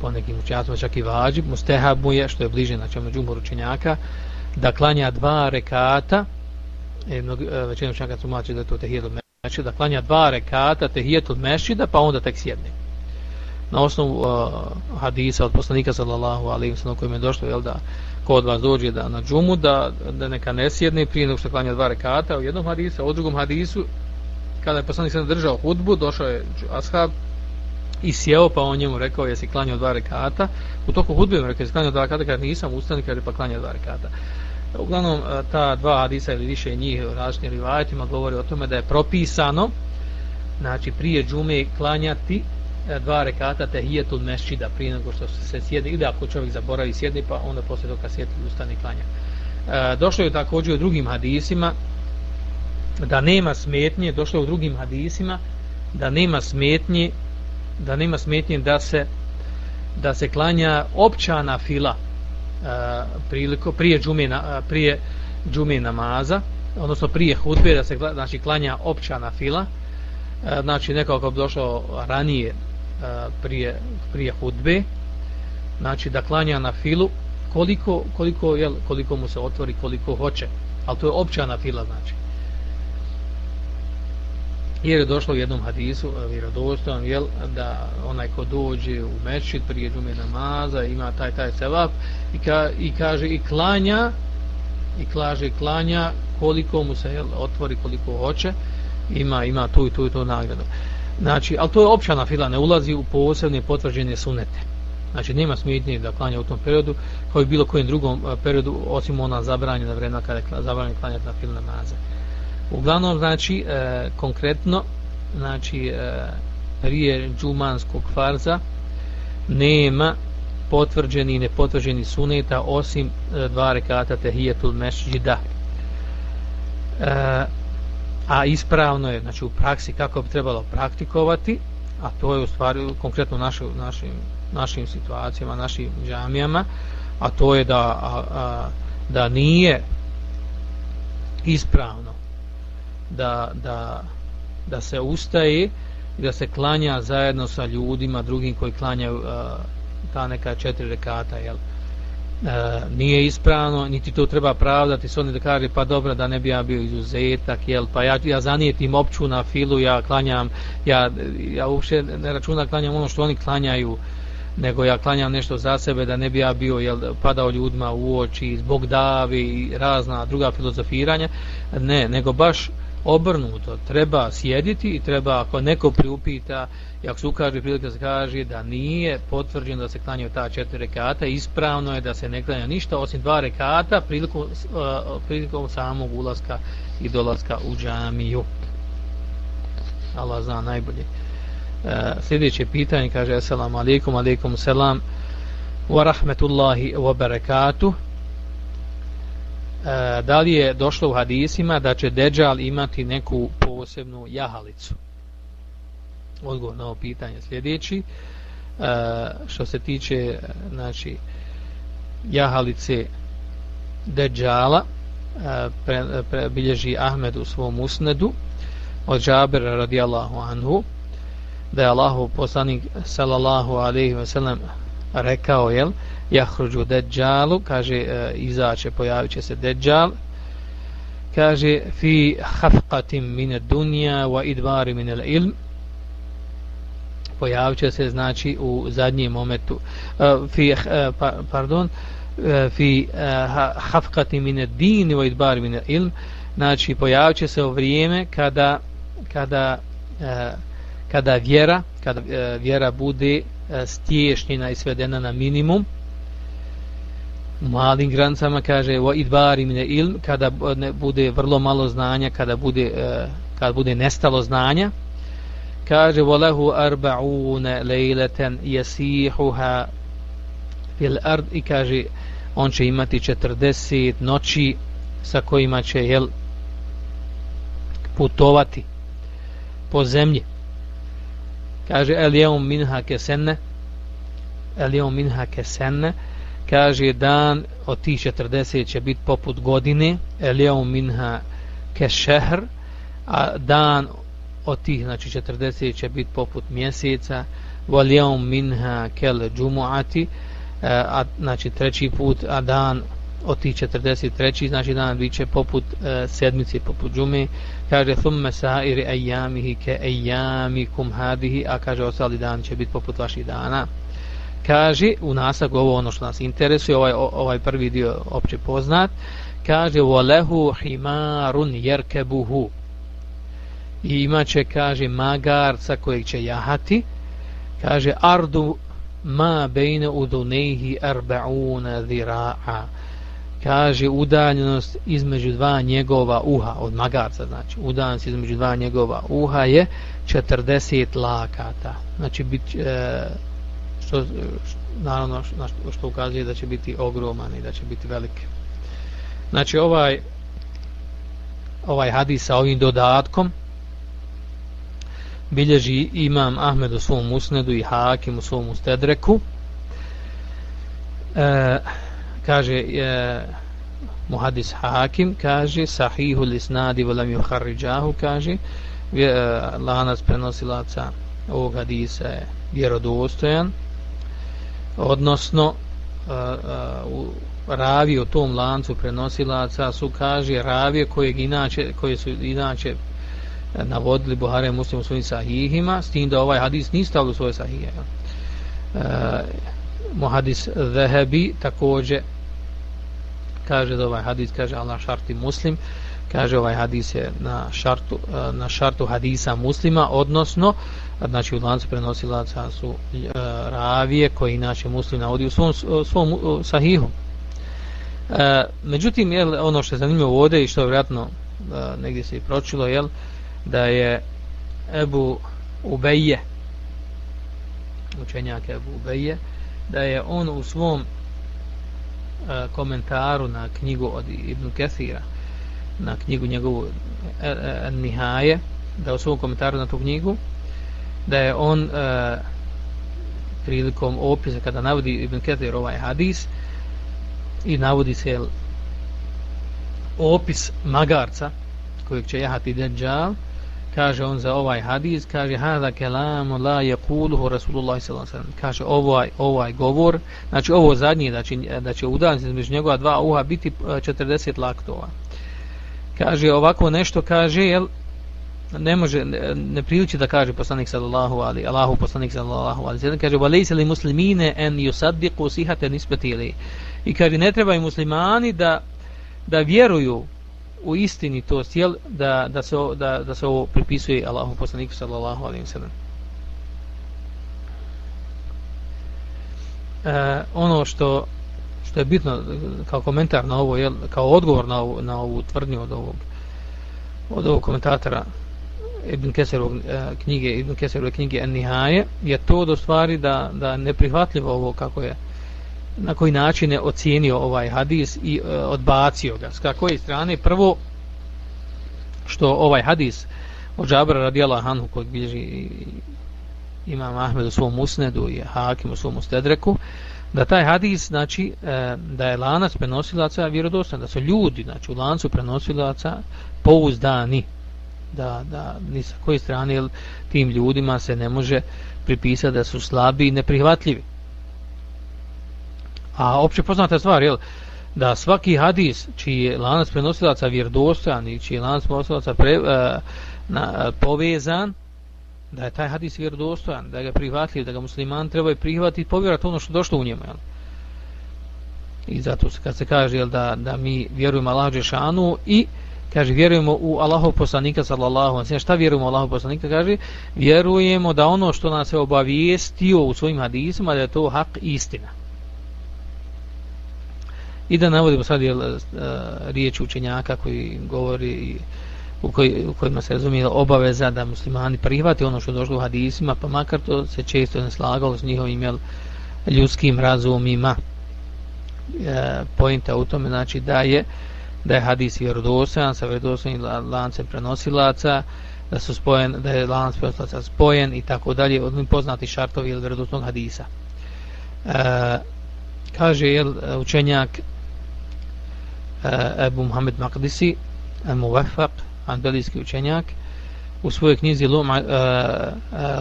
po nekim učenjacima čak i vađib mustehab mu je što je bliže znači, ono na čemu džumhur učenjaka da klanja dva rekata e, e, većina učenjaka tumači da je to tehijetul znači da klanja dva rekata tehijetul mešida pa onda tek sjedne. Na osnovu uh, hadisa od poslanika sallallahu alejhi ve kojim je došlo jel da ko od vas dođe da na džumu da da neka ne sjedne prije nego što klanja dva rekata u jednom hadisu u drugom hadisu kada je poslanik sallallahu držao hudbu došao je ashab i sjeo pa on njemu rekao jesi klanjao dva rekata? U toku hudbe mu rekao jesi klanjao dva rekata? Kad nisam ustani kad je pa klanjao dva rekata uglavnom e, ta dva hadisa ili više njih u različitim rivajetima govori o tome da je propisano znači prije džume klanjati e, dva rekata tehijetul mešćida prije nego što se sjedne ili ako čovjek zaboravi sjedni pa onda poslije toga sjeti ustani klanja. E, došlo je također u drugim hadisima da nema smetnje došlo je u drugim hadisima da nema smetnje da nema smetnje da se da se klanja općana fila priliko prije džume na, prije džume namaza odnosno prije hudbe da se znači klanja općana fila znači nekako bi došao ranije prije, prije hudbe znači da klanja na filu koliko, koliko, jel, koliko mu se otvori koliko hoće ali to je opća na fila znači jer je došlo u jednom hadisu e, vjerodostojnom jel, da onaj ko dođe u mečit prije džume namaza ima taj taj sevap i, ka, i kaže i klanja i klaže klanja koliko mu se jel, otvori koliko hoće ima ima tu i tu i tu nagradu. Znači, al to je opća fila, ne ulazi u posebne potvrđene sunete. Znači, nema smetnje da klanja u tom periodu, kao i bilo kojem drugom e, periodu, osim ona zabranjena vremena kada je zabranjena klanjati na filu namaze. Uglavnom, znači, e, konkretno, znači, e, prije džumanskog farza nema potvrđeni i nepotvrđeni suneta osim e, dva rekata tehijetul mešđida. E, a ispravno je znači u praksi kako bi trebalo praktikovati a to je u stvari konkretno naši, našim, našim situacijama našim džamijama a to je da a, a, da nije ispravno da, da, da se ustaje i da se klanja zajedno sa ljudima drugim koji klanjaju uh, ta neka četiri rekata jel' e, nije ispravno, niti to treba pravdati s oni da kaže pa dobro da ne bi ja bio izuzetak, jel, pa ja, ja zanijetim opću na filu, ja klanjam, ja, ja uopšte ne računam klanjam ono što oni klanjaju, nego ja klanjam nešto za sebe da ne bi ja bio jel, padao ljudima u oči zbog davi i razna druga filozofiranja, ne, nego baš obrnuto, treba sjediti i treba ako neko priupita i ako se ukaže prilike da se kaže da nije potvrđeno da se klanjaju ta četiri rekata, ispravno je da se ne klanja ništa osim dva rekata prilikom, uh, prilikom samog ulaska i dolaska u džamiju. Allah zna najbolje. E, sljedeće pitanje kaže Assalamu alaikum, alaikum selam wa rahmetullahi wa barakatuh e, da li je došlo u hadisima da će Deđal imati neku posebnu jahalicu? Odgovor na ovo pitanje sljedeći. E, što se tiče znači, jahalice Deđala, e, pre, pre, bilježi Ahmed u svom usnedu od Džabera radijallahu anhu da je Allahu poslanik sallallahu alaihi ve sellem rekao jel, jahruđu deđalu, kaže e, izaće, pojavit će se deđal, kaže fi hafqatim mine dunja wa idvari mine ilm, pojavit će se znači u zadnjem momentu, uh, fi, uh, pa, pardon, e, fi uh, hafqatim mine dini wa idvari al-ilm. Znači pojavit će se u vrijeme kada, kada, kada vjera, kada vjera bude stješnjena i svedena na minimum, u malim granicama kaže wa idbari min ilm kada ne bude vrlo malo znanja kada bude e, uh, kada bude nestalo znanja. Kaže walahu arba'un laylatan yasihuha fil ard i kaže on će imati 40 noći sa kojima će jel putovati po zemlji. Kaže el yawm minha kasanna el yawm minha kasanna kaže dan od tih 40 će biti poput godine elijom minha ke šehr a dan od tih znači 40 će biti poput mjeseca valijom minha kel džumuati e, a znači treći put a dan od tih 43 znači dan biće poput e, sedmice poput džume. Kaže thumme sairi ayamihi ke ayamikum hadihi a kaže ostali dan će biti poput vaših dana kaže u nasak ovo ono što nas interesuje ovaj ovaj prvi dio opće poznat kaže walahu himarun yarkabuhu i imaće kaže magarca kojeg će jahati. Kaže ardu ma bejne udunehi arba'una zira'a. Kaže udaljenost između dva njegova uha od magarca znači udaljenost između dva njegova uha je 40 lakata. Znači bit e, što, što naravno što, što ukazuje da će biti ogroman i da će biti velike. znači ovaj ovaj hadis sa ovim dodatkom bilježi imam Ahmed u svom usnedu i Hakim u svom ustedreku e, kaže e, muhadis Hakim kaže sahihu lisnadi volam yuharriđahu kaže e, lanac prenosilaca ovog hadisa je vjerodostojan odnosno e, e, u ravi u tom lancu prenosilaca su kaže ravije kojeg inače koje su inače e, navodili Buhari i Muslim u svojim sahihima, s tim da ovaj hadis nije stavili u svoje sahije. E, muhadis Zehebi također kaže da ovaj hadis kaže Allah šarti muslim kaže ovaj hadis je na šartu, na šartu hadisa muslima odnosno znači u lancu prenosilaca su e, ravije koji inače muslim navodi u svom, e, svom e, sahihu. E, međutim jel, ono što je zanimljivo ovdje i što je vjerojatno e, negdje se i pročilo jel, da je Ebu Ubeje učenjak Ebu Ubeje da je on u svom e, komentaru na knjigu od Ibn Kethira na knjigu njegovu e, e, Nihaje da u svom komentaru na tu knjigu da je on e, prilikom opisa kada navodi Ibn Ketir ovaj hadis i navodi se opis magarca kojeg će jahati Dejjal kaže on za ovaj hadis kaže hada kelamu la yaquluhu rasulullah sallallahu alejhi ve sellem kaže ovaj ovaj govor znači ovo zadnje znači da će udaljenost između njegova dva uha biti e, 40 laktova. Kaže ovako nešto kaže jel ne može ne, ne priliči da kaže poslanik sallallahu alejhi Allahu poslanik sallallahu alaihi ve kaže walaysa li muslimine an yusaddiqu sihate nisbati i kaže ne treba i muslimani da da vjeruju u istini to jel da da se da da se ovo pripisuje Allahu poslaniku sallallahu alaihi ve sellem. E, ono što što je bitno e, kao komentar na ovo jel kao odgovor na ovu, na ovu tvrdnju od ovog od ovog komentatora Ibn Keserov eh, knjige Ibn Keserov knjige An-Nihaje je to do stvari da da neprihvatljivo ovo kako je na koji način je ocijenio ovaj hadis i e, odbacio ga. S kakve strane? Prvo, što ovaj hadis od Džabra radijala Hanhu kojeg bilježi imam Ahmed u svom usnedu i Hakim u svom ustedreku, da taj hadis, znači, e, da je lanac prenosilaca vjerodostan, da su ljudi, znači, u lancu prenosilaca pouzdani, da, da ni sa koje strane tim ljudima se ne može pripisati da su slabi i neprihvatljivi. A opće poznata stvar, jel, da svaki hadis čiji je lanac prenosilaca vjerdostojan i čiji je lanac prenosilaca pre, uh, na, e, povezan, da je taj hadis vjerdostojan, da ga prihvatljiv, da ga musliman treba prihvatiti, povjerati ono što došlo u njemu. Jel. I zato se, kad se kaže jel, da, da mi vjerujemo Allah Đešanu i kaže vjerujemo u Allahov poslanika sallallahu alejhi ve šta vjerujemo u Allahov poslanika? Kaže vjerujemo da ono što nas je obavijestio u svojim hadisima da je to hak istina. I da navodimo sad je, uh, e, riječ učenjaka koji govori u, koj, u kojima se razumije obaveza da muslimani prihvati ono što došlo u hadisima, pa makar to se često ne slagalo s njihovim jel, ljudskim razumima. E, pojenta u tome znači da je da je hadis vjerodostojan sa vjerodostojnim lancem prenosilaca, da su spojen, da je lanac prenosilaca spojen i tako dalje, od poznati šartovi ili vjerodostojnog hadisa. E, kaže jel, učenjak e, Ebu Muhammed Maqdisi Al-Muwaffaq učenjak u svojoj knjizi e, e,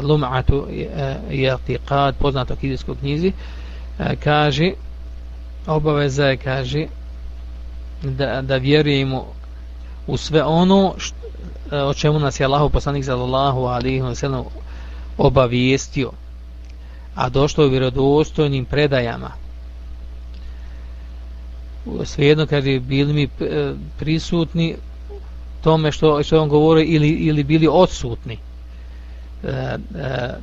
Lum'atu Yatiqad poznato akidijskoj knjizi kaže obaveza je kaže da, da vjerujemo u sve ono što, e, o čemu nas je Allah poslanik sallallahu alaihi wa sallam obavijestio a došlo u vjerodostojnim predajama. Svejedno je bili mi e, prisutni tome što, što on govori ili, ili bili odsutni e,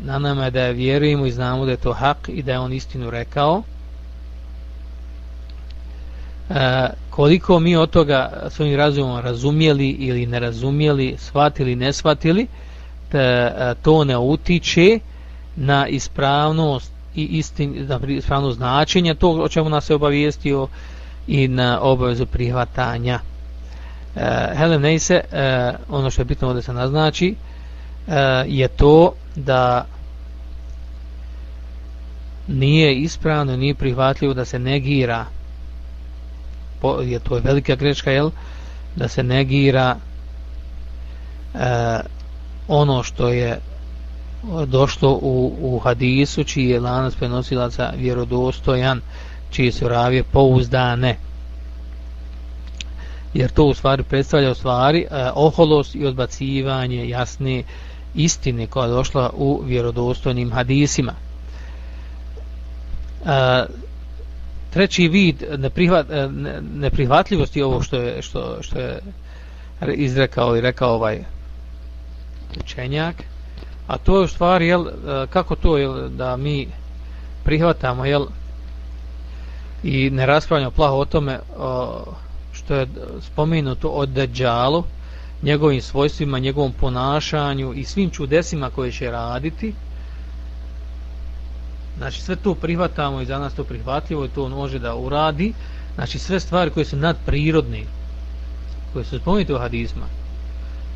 na nama je da vjerujemo i znamo da je to hak i da je on istinu rekao e, koliko mi od toga svojim razumom razumijeli ili ne razumijeli shvatili, ne shvatili te, e, to ne utiče na ispravnost i istin, na ispravno značenje to o čemu nas je obavijestio i na obavezu prihvatanja. E, uh, Helen Neise uh, ono što je bitno da se naznači uh, je to da nije ispravno nije prihvatljivo da se negira po, je to je velika greška jel? Da se negira e, ono što je došlo u, u hadisu čiji je lanac prenosilaca vjerodostojan čiji su ravije pouzdane. Jer to u stvari predstavlja u stvari e, oholost i odbacivanje jasne istine koja je došla u vjerodostojnim hadisima. E, treći vid eh, neprihvat, eh, neprihvatljivosti ovo što je, što, što je izrekao i rekao ovaj učenjak a to je u stvari jel, eh, kako to jel, da mi prihvatamo jel, i ne raspravljamo plaho o tome o, što je spomenuto od Deđalu, njegovim svojstvima, njegovom ponašanju i svim čudesima koje će raditi. Znači sve to prihvatamo i za nas to prihvatljivo i to on može da uradi. Znači sve stvari koje su nadprirodne, koje su spomenute u hadizma,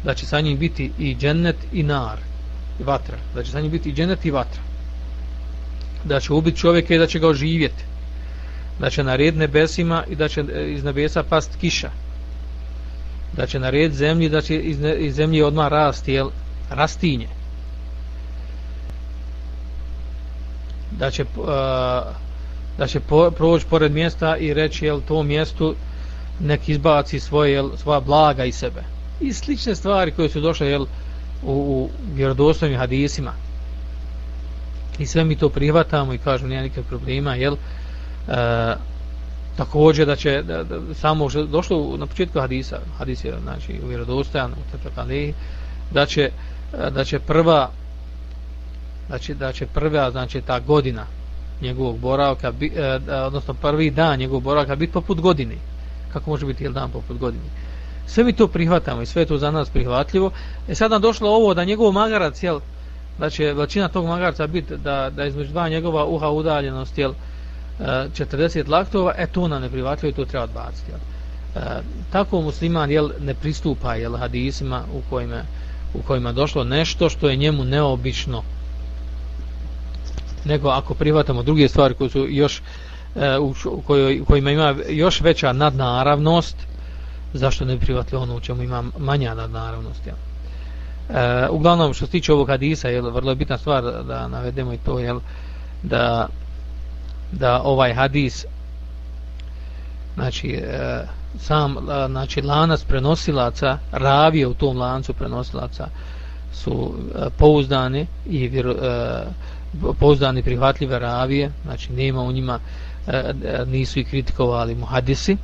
da će sa njim biti i džennet i nar, i vatra. Da će sa njim biti i džennet i vatra. Da će ubiti čovjeka i da će ga oživjeti da će nared nebesima i da će e, iz nebesa past kiša da će nared zemlji da će iz, ne, iz zemlji odmah rasti jel, rastinje da će uh, da će po, proći pored mjesta i reći jel to mjestu? Nek izbaci svoje jel, svoja blaga i sebe. I slične stvari koje su došle jel, u, u vjerodostojnim hadisima. I sve mi to prihvatamo i kažemo nema nikakvih problema jel, uh, E, također da će da, da, samo što došlo na početku hadisa hadis je znači vjerodostojan da će da će prva znači da će prva znači ta godina njegovog boravka bi, e, odnosno prvi dan njegovog boravka biti poput godine kako može biti jedan dan poput godine sve mi to prihvatamo i sve to za nas prihvatljivo e sad nam došlo ovo da njegov magarac jel da će veličina tog magarca biti da, da između dva njegova uha udaljenost jel e, 40 laktova, e to nam ne prihvatljivo i to treba odbaciti. Jel. E, tako musliman jel, ne pristupa jel, hadisima u kojima, u kojima došlo nešto što je njemu neobično. Nego ako prihvatamo druge stvari koje su još e, u, kojoj, kojima ima još veća nadnaravnost, zašto ne prihvatili ono u čemu ima manja nadnaravnost. ja. E, uglavnom što se tiče ovog hadisa, jel, vrlo je bitna stvar da navedemo i to, jel, da da ovaj hadis znači e, sam znači lanac prenosilaca ravije u tom lancu prenosilaca su e, pouzdane i vjero, e, pouzdani prihvatljive ravije znači nema u njima e, e nisu i kritikovali muhadisi,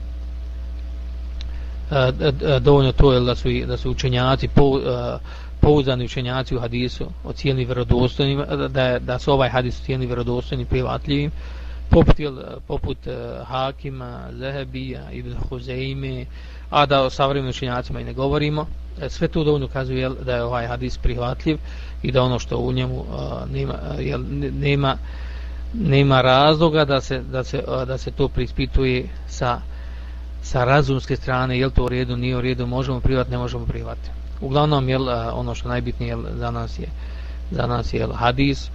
e, e, e, dovoljno to je da su, da su učenjaci po, e, pouzdani učenjaci u hadisu ocijeni vjerodostojnim da, da su ovaj hadis ocijeni vjerodostojnim prihvatljivim poput, poput uh, Hakima, Zehebija, Ibn Huzeime, a da o savremenim učenjacima i ne govorimo. Sve to dovoljno ukazuje da je ovaj hadis prihvatljiv i da ono što u njemu nema, jel, nema, nema razloga da se, da se, da se to prispituje sa, sa razumske strane, jel to u redu, nije u redu, možemo privat, ne možemo privat. Uglavnom, jel, ono što najbitnije jel, za nas je za nas je jel, hadis,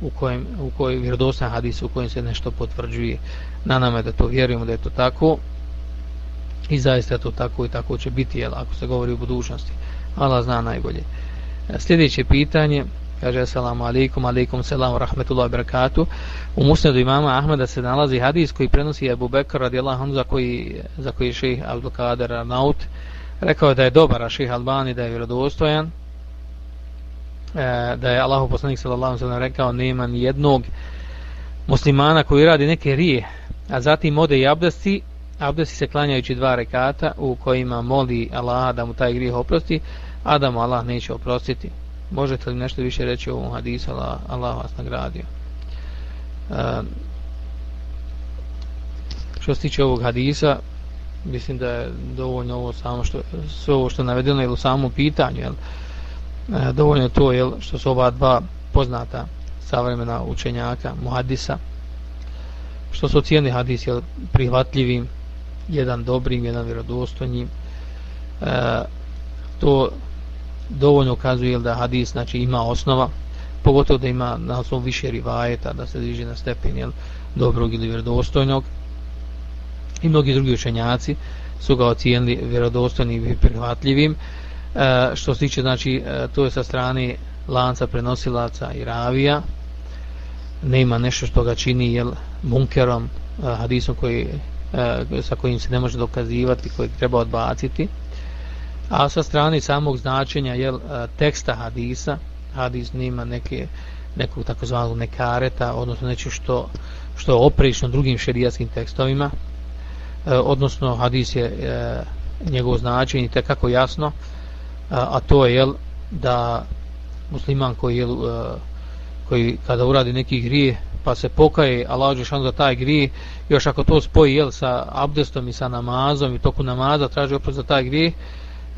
u kojem u kojoj vjerodostan hadis u kojem se nešto potvrđuje. Na nama da to vjerujemo da je to tako i zaista je to tako i tako će biti jel, ako se govori u budućnosti. Allah zna najbolje sljedeće pitanje kaže assalamu alaikum, alaikum selam, rahmetullahi barakatuh. U musnedu imama Ahmeda se nalazi hadis koji prenosi Abu Bekr radijallahu anhu za koji, za koji je ših Abdul Kader Arnaut rekao da je dobar, a ših Albani da je vjerodostojan, e, da je Allahu poslanik sallallahu alaihi sallam rekao nema ni jednog muslimana koji radi neke rije, a zatim ode i abdesti, abdesti se klanjajući dva rekata u kojima moli Allaha da mu taj grijeh oprosti, a da mu Allah neće oprostiti. Možete li nešto više reći o ovom hadisu, Allah, Allah vas nagradio. Uh, što se tiče ovog hadisa, mislim da je dovoljno ovo samo što, sve ovo što je navedeno ili u samom pitanju, jel? Uh, dovoljno je to jel, što su ova dva poznata savremena učenjaka, muhadisa, što su cijeni hadis jel, prihvatljivim, jedan dobrim, jedan vjerodostojnim, uh, to dovoljno ukazuje da hadis znači ima osnova pogotovo da ima na osnovu više rivajeta da se diže na stepen jel, dobrog ili vjerodostojnog. I mnogi drugi učenjaci su ga ocijenili vjerodostojnim i prihvatljivim. E, što se tiče znači e, to je sa strane lanca prenosilaca i ravija. Nema nešto što ga čini jel, munkerom e, hadisom koji, e, sa kojim se ne može dokazivati koji treba odbaciti a sa strane samog značenja jel, e, teksta hadisa hadis nima neke nekog takozvanog nekareta odnosno nešto što što je oprično drugim šerijatskim tekstovima. E, odnosno hadis je e, njegov značenje te kako jasno. A, a to je jel, da musliman koji jel, e, koji kada uradi neki grije pa se pokaje Allah Đešanu za taj grije još ako to spoji jel sa abdestom i sa namazom i toku namaza traži oprost za taj grije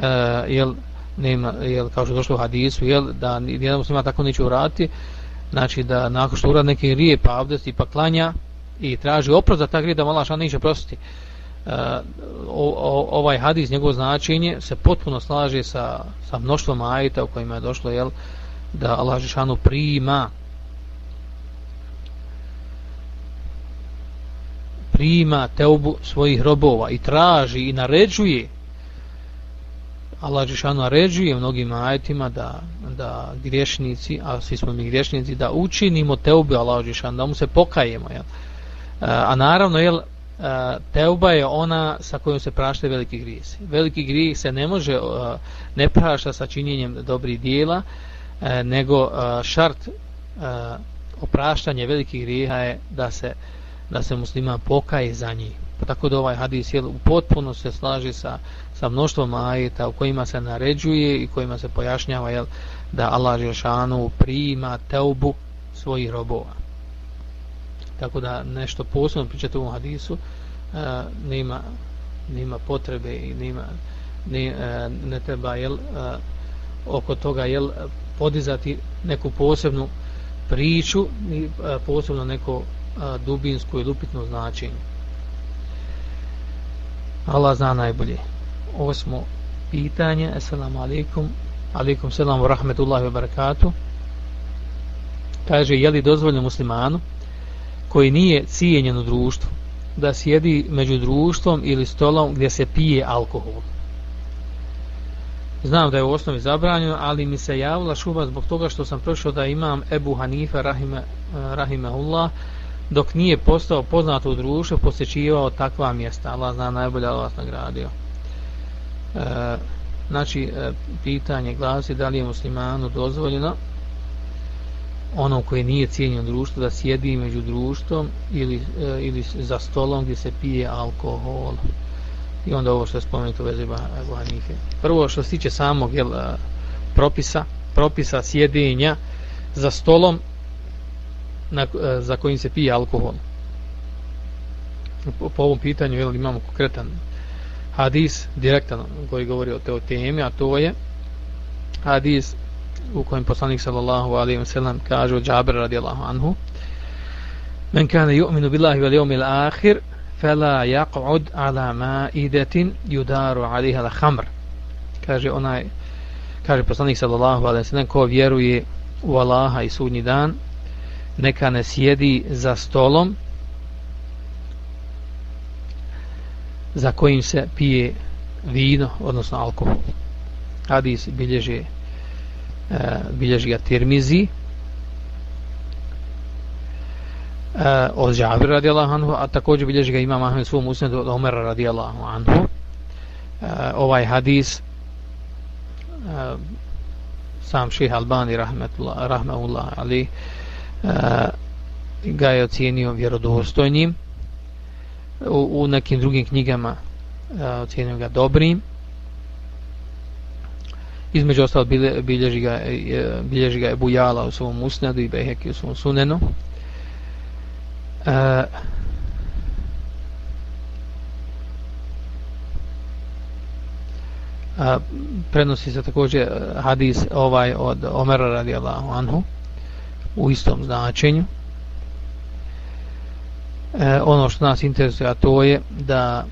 uh, jel, nema, jel, kao što je došlo u hadisu, jel, da jedan muslima tako neće uraditi, znači da nakon što urad neki rije pa i pa klanja i traži oprost za ta grije da Allah neće prostiti. Uh, e, o, o, ovaj hadis, njegovo značenje se potpuno slaže sa, sa mnoštvom ajita u kojima je došlo jel, da Allah Žešanu prima prima teubu svojih robova i traži i naređuje Allah Žešanu naređuje mnogim ajetima da, da griješnici, a svi smo mi griješnici, da učinimo teubu Allah Žešanu, da mu se pokajemo. Jel? E, a naravno, jel, e, teuba je ona sa kojom se prašte veliki grijesi. Veliki grijeh se ne može, e, ne prašta sa činjenjem dobrih dijela, nego šart opraštanje velikih grijeha je da se, da se muslima pokaje za njih. Tako da ovaj hadis jel, u potpuno se slaži sa, sa mnoštvom ajeta u kojima se naređuje i kojima se pojašnjava jel, da Allah Žešanu prima teubu svojih robova. Tako da nešto posebno pričati u ovom hadisu e, nema, nema potrebe i nema, ne, e, ne treba jel, e, oko toga jel, podizati neku posebnu priču i e, posebno neko e, dubinsko i lupitno značenje. Allah zna najbolje osmo pitanje. Assalamu alaikum. Alaikum salam wa rahmetullahi wa barakatuh. Kaže je li dozvoljeno muslimanu koji nije cijenjen u društvu da sjedi među društvom ili stolom gdje se pije alkohol? Znam da je u osnovi zabranjeno ali mi se javila šuba zbog toga što sam prošao da imam Ebu Hanife rahime, eh, rahimeullah dok nije postao poznat u društvu posjećivao takva mjesta. Allah zna najbolje Allah vas nagradio. E, znači e, pitanje glasi da li je muslimanu dozvoljeno ono koje nije cijenjeno društvo da sjedi među društvom ili, e, ili za stolom gdje se pije alkohol. I onda ovo što je spomenuto veze Hanife prvo što se tiče samog jel, e, propisa propisa sjedinja za stolom na, e, za kojim se pije alkohol. Po, po ovom pitanju jel, imamo konkretan hadis direktan koji govori o te temi, a to je hadis u kojem poslanik sallallahu alaihi wa sallam kaže od Džabir radijallahu anhu Men kane ju'minu billahi vel jomil ahir fela yaq'ud ala ma'idatin yudaru 'alayha al-khamr. Kaže onaj kaže poslanik sallallahu alaihi ve sallam ko vjeruje u Allaha i sudnji dan neka ne sjedi za stolom za kojim se pije vino, odnosno alkohol. Hadis bilježe e, bilježi ga Tirmizi e, od Džabir radijallahu anhu a također bilježi ga imam Ahmed svom usnedu od Omera radijallahu anhu e, ovaj hadis e, sam ših Albani rahmetullah ali e, ga je ocijenio vjerodostojnim u, u nekim drugim knjigama e, ocjenio ga dobrim. Između ostalo bilježi ga, e, bilježi ga je Bujala u svom usnadu i Beheki u svom sunenu. E, a, prenosi se također e, hadis ovaj od Omera radijallahu anhu u istom značenju e, ono što nas interesuje a to je da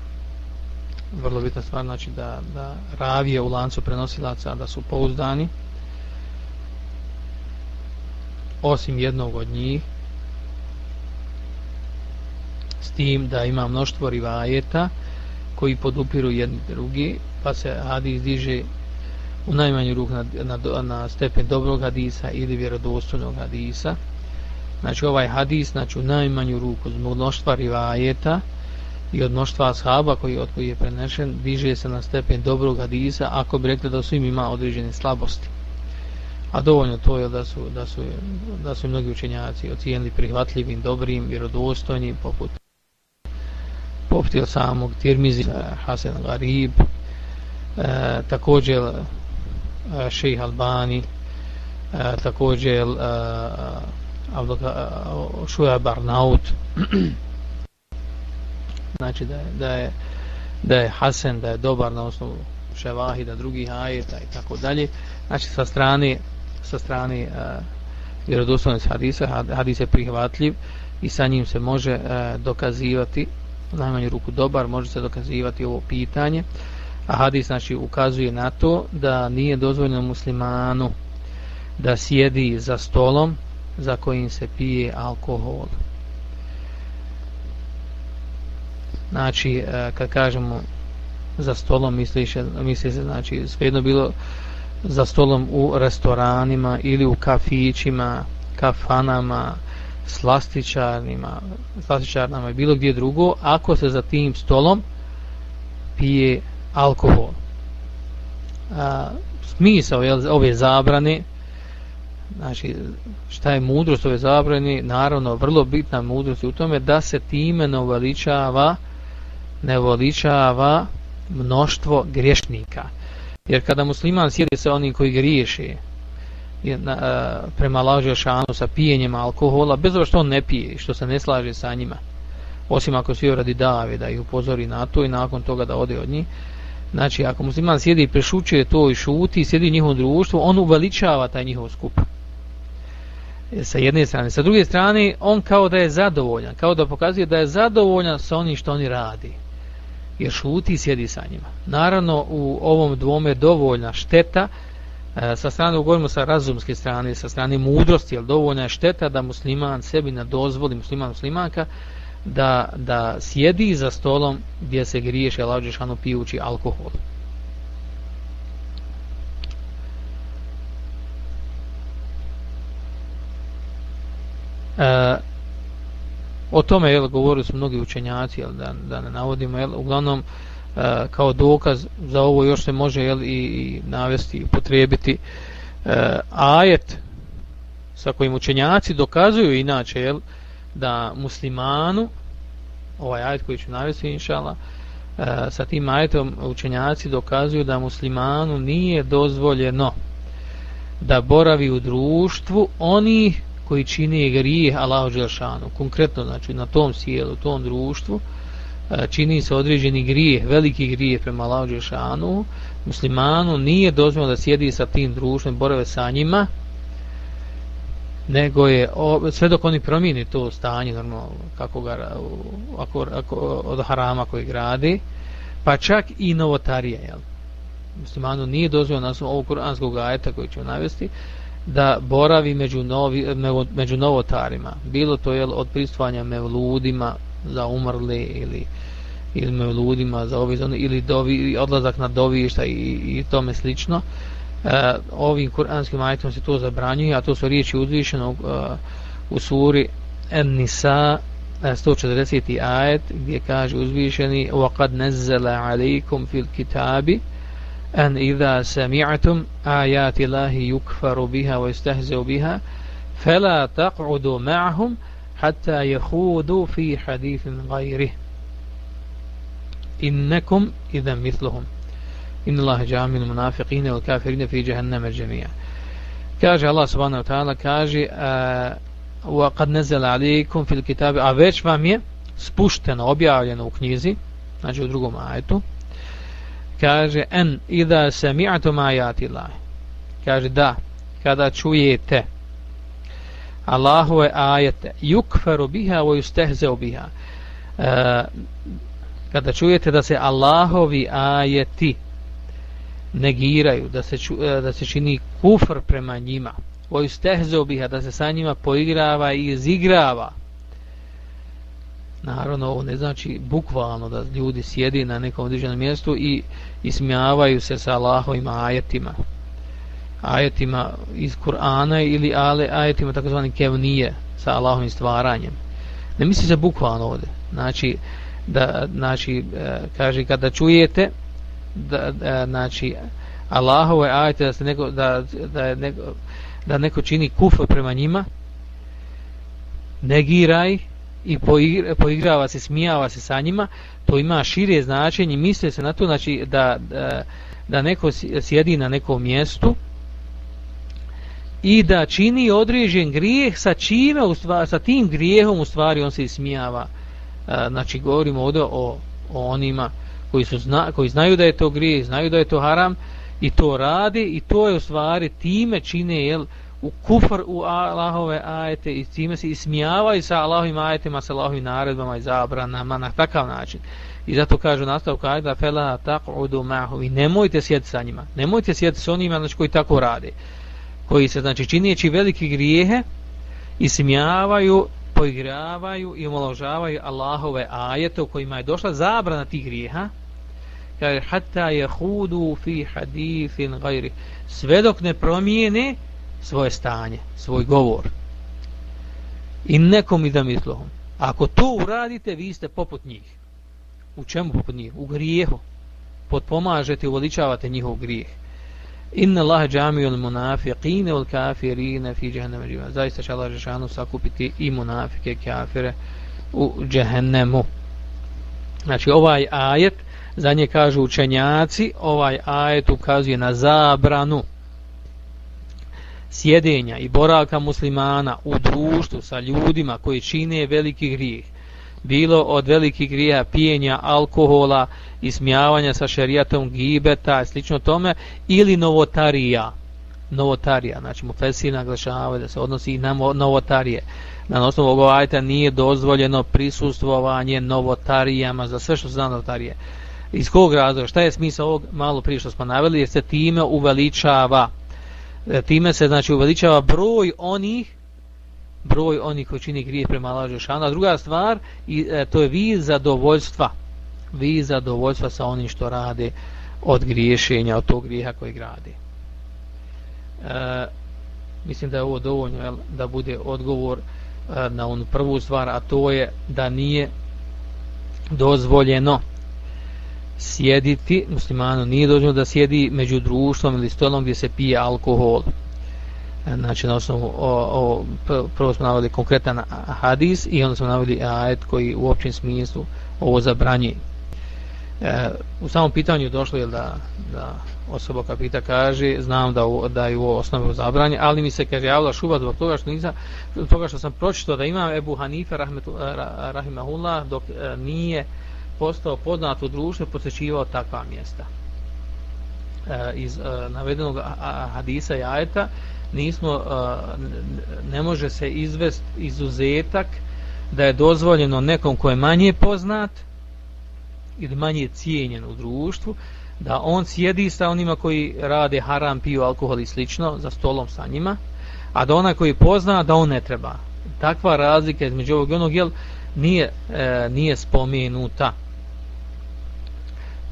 vrlo bitna stvar znači da, da ravije u lancu prenosilaca da su pouzdani osim jednog od njih s tim da ima mnoštvo rivajeta koji podupiru jedni drugi pa se hadis diže u najmanju ruku na, na, na stepen dobrog hadisa ili vjerodostojnog hadisa znači ovaj hadis znači u najmanju ruku zbog mnoštva rivajeta i od mnoštva ashaba koji, od koji je prenešen diže se na stepen dobrog hadisa ako bi rekli da su im ima određene slabosti. A dovoljno to je da su, da su, da su mnogi učenjaci ocijenili prihvatljivim, dobrim, vjerodostojnim poput poput il samog Tirmizi, eh, Hasan Garib e, eh, također e, Šejh Albani e, također e, Šuja Barnaut. Znači da je, da je da je Hasan da je dobar na osnovu ševahida drugih ajeta i tako dalje. Znači sa strane sa strane uh, vjerodostojnost hadisa hadis je prihvatljiv i sa njim se može uh, dokazivati najmanju ruku dobar može se dokazivati ovo pitanje. A hadis znači ukazuje na to da nije dozvoljeno muslimanu da sjedi za stolom za kojim se pije alkohol. Znači e, kad kažemo za stolom misli se, misli se znači svejedno bilo za stolom u restoranima ili u kafićima kafanama slastičarnima slastičarnama i bilo gdje drugo ako se za tim stolom pije alkohol. A, smisao je ove zabrane znači šta je mudrost ove zabrane? Naravno vrlo bitna mudrost u tome da se time ne uveličava ne uveličava mnoštvo grešnika. Jer kada musliman sjedi sa onim koji griješi na, a, prema lažu šanu sa pijenjem alkohola bez obzira što on ne pije što se ne slaže sa njima osim ako svi radi dave da ih upozori na to i nakon toga da ode od njih znači ako musliman sjedi i prešućuje to i šuti sjedi u njihovom društvu on uveličava taj njihov skup sa jedne strane. Sa druge strane, on kao da je zadovoljan, kao da pokazuje da je zadovoljan sa onim što oni radi. Jer šuti i sjedi sa njima. Naravno, u ovom dvome dovoljna šteta, e, sa strane, govorimo sa razumske strane, sa strane mudrosti, jer dovoljna je šteta da musliman sebi na dozvoli, musliman muslimanka, da, da sjedi za stolom gdje se griješe, lađešanu pijući alkohol. E, o tome je govorili su mnogi učenjaci jel, da, da ne navodimo jel, uglavnom e, kao dokaz za ovo još se može jel, i, i navesti i potrebiti e, ajet sa kojim učenjaci dokazuju inače jel, da muslimanu ovaj ajet koji ću navesti inšala e, sa tim ajetom učenjaci dokazuju da muslimanu nije dozvoljeno da boravi u društvu onih koji čini grijeh Allahu Đelšanu, konkretno znači na tom sjelu, tom društvu, e, čini se određeni grijeh, veliki grijeh prema Allahu Đelšanu, muslimanu nije dozvoljeno da sjedi sa tim društvom, borave sa njima, nego je, sve dok oni promijeni to stanje, normalno, kako ga, ako, ako, od harama koji gradi, pa čak i novotarija jel? muslimanu nije dozvoljeno na ovog kuranskog ajeta koji ću navesti, da boravi među, novi, među novotarima. Bilo to je od pristvanja mevludima za umrli ili ili mevludima za ovi ili dovi, odlazak na dovišta i, i tome slično. ovim kuranskim ajetom se to zabranjuje a to su riječi uzvišenog uh, u suri An-Nisa 140. ajet gdje kaže uzvišeni وَقَدْ نَزَّلَ عَلَيْكُمْ فِي الْكِتَابِ أَنْ إِذَا سَمِعْتُمْ آيَاتِ اللَّهِ يُكْفَرُ بِهَا وَيُسْتَهْزَوْ بِهَا فَلَا تَقْعُدُوا مَعْهُمْ حَتَّى يَخُودُوا فِي حَدِيثٍ غَيْرِهِ. إِنَّكُمْ إِذَا مِثْلُهُمْ. إِنَّ اللَّهَ جَامِنُ الْمُنَافِقِينَ وَالْكَافِرِينَ فِي جَهَنَّمَ الْجَمِيعَ Allah subhanahu wa ta'ala kaže wa qad nazala alaykum fil kitab a već vam je spušteno objavljeno u knjizi ajetu. Kaže en idha sami'tum ayati Allah kaže da kada čujete Allahove ajete yukfaru biha wa yustehzeu biha. E, kada čujete da se Allahovi ajeti negiraju da se, ču, e, da se čini kufr prema njima voju stehzeo biha da se sa njima poigrava i izigrava naravno ovo ne znači bukvalno da ljudi sjedi na nekom određenom mjestu i ismijavaju se sa Allahovim ajetima. Ajetima iz Kur'ana ili ale, ajetima takozvani kevnije sa Allahovim stvaranjem. Ne misli se bukvalno ovdje. Znači da znači e, kaže kada čujete da, da znači Allahove ajete da se neko da, da je neko da neko čini kufr prema njima negiraj i poigra, poigrava se, smijava se sa njima to ima šire značenje misle se na to znači da, da, da neko sjedi na nekom mjestu i da čini određen grijeh sa čime u stvari, sa tim grijehom u stvari on se ismijava. Znači govorimo ovdje o, o onima koji, su zna, koji znaju da je to grijeh znaju da je to haram i to radi i to je u stvari time čine jel, u kufr u Allahove ajete i time se ismijavaju sa Allahovim ajetima, sa Allahovim naredbama i zabranama na takav način. I zato kažu nastavku ajda fela taqudu ma'hu i nemojte sjediti sa njima. Nemojte sjediti sa onima znači, koji tako rade. Koji se znači činijeći velike grijehe ismijavaju, poigravaju i omaložavaju Allahove ajete u kojima je došla zabrana tih grijeha kaže hatta yahudu fi hadithin ghairi sve dok ne promijene svoje stanje svoj govor. I nekom i da mislohom ako to uradite vi ste poput njih. U čemu poput njih? U grijehu. Potpomažete i uveličavate njihov grijeh. Inna allaha jami'ul munafiqin wal kafirin fi jahannam jami'a. Zaista će Allah Žešanu sakupiti i munafike kafire u džehennemu znači ovaj ajet za nje kažu učenjaci ovaj ajet ukazuje na zabranu sjedenja i boravka muslimana u društvu sa ljudima koji čine veliki grijeh bilo od velikih grija pijenja alkohola ismijavanja sa šerijatom gibeta i slično tome ili novotarija. Novotarija znači mu fesir naglašava da se odnosi i na novotarije. Na osnovu ovog ajta nije dozvoljeno prisustvovanje novotarijama za sve što se zna novotarije. Iz kog razloga, šta je smisla ovog? Malo prije što smo naveli, jer se time uveličava. E, time se znači uveličava broj onih broj onih koji čini grije prema Allahu šana. druga stvar, i, e, to je vi zadovoljstva vi zadovoljstva sa onim što rade od griješenja, od tog grijeha koji grade e, mislim da je ovo dovoljno jel, da bude odgovor e, na onu prvu stvar, a to je da nije dozvoljeno sjediti, muslimanu nije dozvoljeno da sjedi među društvom ili stolom gdje se pije alkohol. E, znači, na osnovu, o, o, prvo smo navali konkretan hadis i onda smo navali ajet koji u općem smislu ovo zabranje. E, u samom pitanju došlo je da, da osoba koja pita kaže, znam da, u, da je u osnovu zabranje, ali mi se kaže javila šuba zbog toga što nisam, toga što sam pročito da imam Ebu Hanife eh, rahimahullah dok e, nije postao poznat u društvu posjećivao takva mjesta. E, iz e, navedenog hadisa i ajeta nismo e, ne može se izvest izuzetak da je dozvoljeno nekom ko je manje poznat ili manje cijenjen u društvu da on sjedi sa onima koji rade haram, piju alkohol i slično za stolom sa njima a da onaj koji pozna da on ne treba. Takva razlika između ovog i onog jel, nije, e, nije spomenuta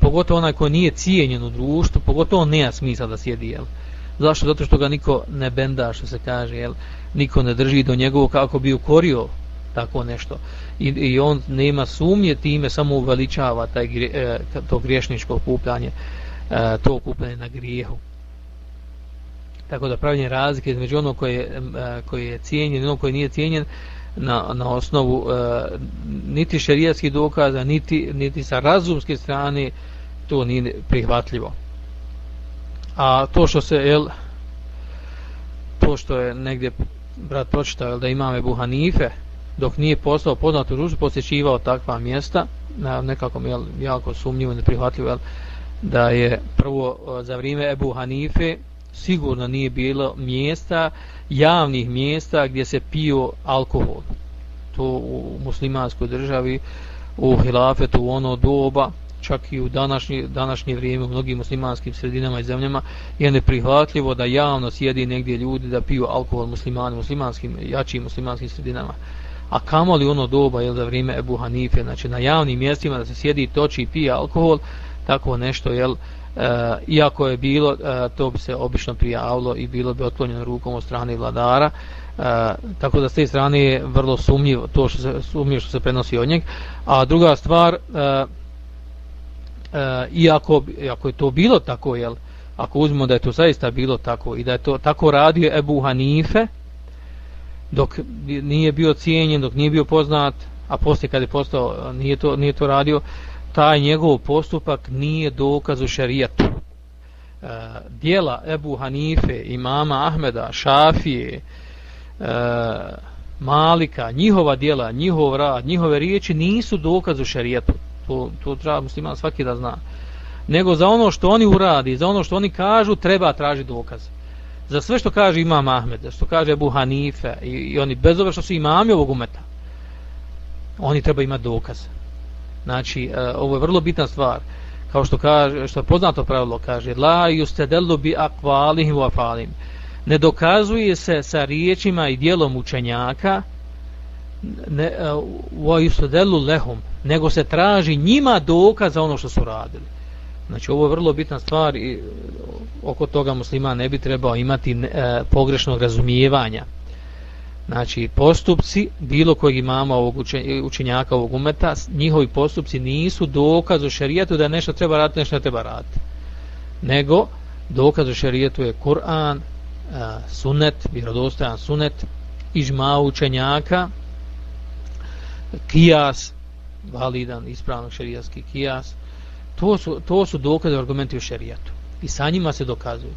pogotovo onaj koji nije cijenjen u društvu, pogotovo on nema smisla da sjedi, jel? Zašto? Zato što ga niko ne benda, što se kaže, jel? niko ne drži do njegovog kako bi ukorio tako nešto. I, i on nema sumnje time, samo uveličava taj, e, e, to griješničko kupljanje, e, to kupljanje na grijehu. Tako da pravljenje razlike između onog koji e, koji je cijenjen i onog koji nije cijenjen na, na osnovu e, niti šerijatskih dokaza, niti, niti sa razumske strane, to nije prihvatljivo. A to što se, jel, to što je negdje brat pročitao, da imame Buhanife, dok nije postao poznat u Ružu, posjećivao takva mjesta, na nekako jel, jako sumnjivo i neprihvatljivo, jel, da je prvo za vrijeme Ebu Hanife sigurno nije bilo mjesta, javnih mjesta gdje se pio alkohol. To u muslimanskoj državi, u hilafetu, u ono doba, čak i u današnje, današnje vrijeme u mnogim muslimanskim sredinama i zemljama je neprihvatljivo da javno sjedi negdje ljudi da piju alkohol muslimani, muslimanskim, jačim muslimanskim sredinama. A kamo li ono doba, je za vrijeme Ebu Hanife, znači na javnim mjestima da se sjedi, toči i pije alkohol, tako nešto, jel, e, iako je bilo, e, to bi se obično prijavilo i bilo bi otklonjeno rukom od strane vladara, e, tako da s te strane je vrlo sumnjivo to što se, sumnjivo što se prenosi od njeg. A druga stvar, e, e, iako, iako je to bilo tako, jel, ako uzmemo da je to zaista bilo tako i da je to tako radio Ebu Hanife, dok nije bio cijenjen, dok nije bio poznat, a poslije kad je postao, nije to, nije to radio, taj njegov postupak nije dokaz u šarijetu E, eh, dijela Ebu Hanife, imama Ahmeda, Šafije, e, Malika, njihova dijela, njihov rad, njihove riječi nisu dokaz u šarijetu to, to treba musliman svaki da zna. Nego za ono što oni uradi za ono što oni kažu treba tražiti dokaz. Za sve što kaže imam Ahmed što kaže Abu Hanife i, i oni bez obzira što su imami ovog umeta oni treba imati dokaz. Znači e, ovo je vrlo bitna stvar. Kao što kaže što je poznato pravilo kaže la yustadallu bi akvalihim wa afalim ne dokazuje se sa riječima i djelom učenjaka ne e, wa yustadallu lahum nego se traži njima dokaz za ono što su radili. Znači ovo je vrlo bitna stvar i e, oko toga muslima ne bi trebao imati e, pogrešnog razumijevanja. Znači postupci bilo kojeg imama ovog učenjaka ovog umeta, njihovi postupci nisu dokaz u šerijetu da nešto treba raditi, nešto ne treba raditi. Nego dokaz u šerijetu je Kur'an, e, sunet, vjerodostojan sunet, ižma učenjaka, kijas, validan, ispravno šerijatski kijas, to su, to su dokaze argumenti u šerijatu. I sa njima se dokazuju.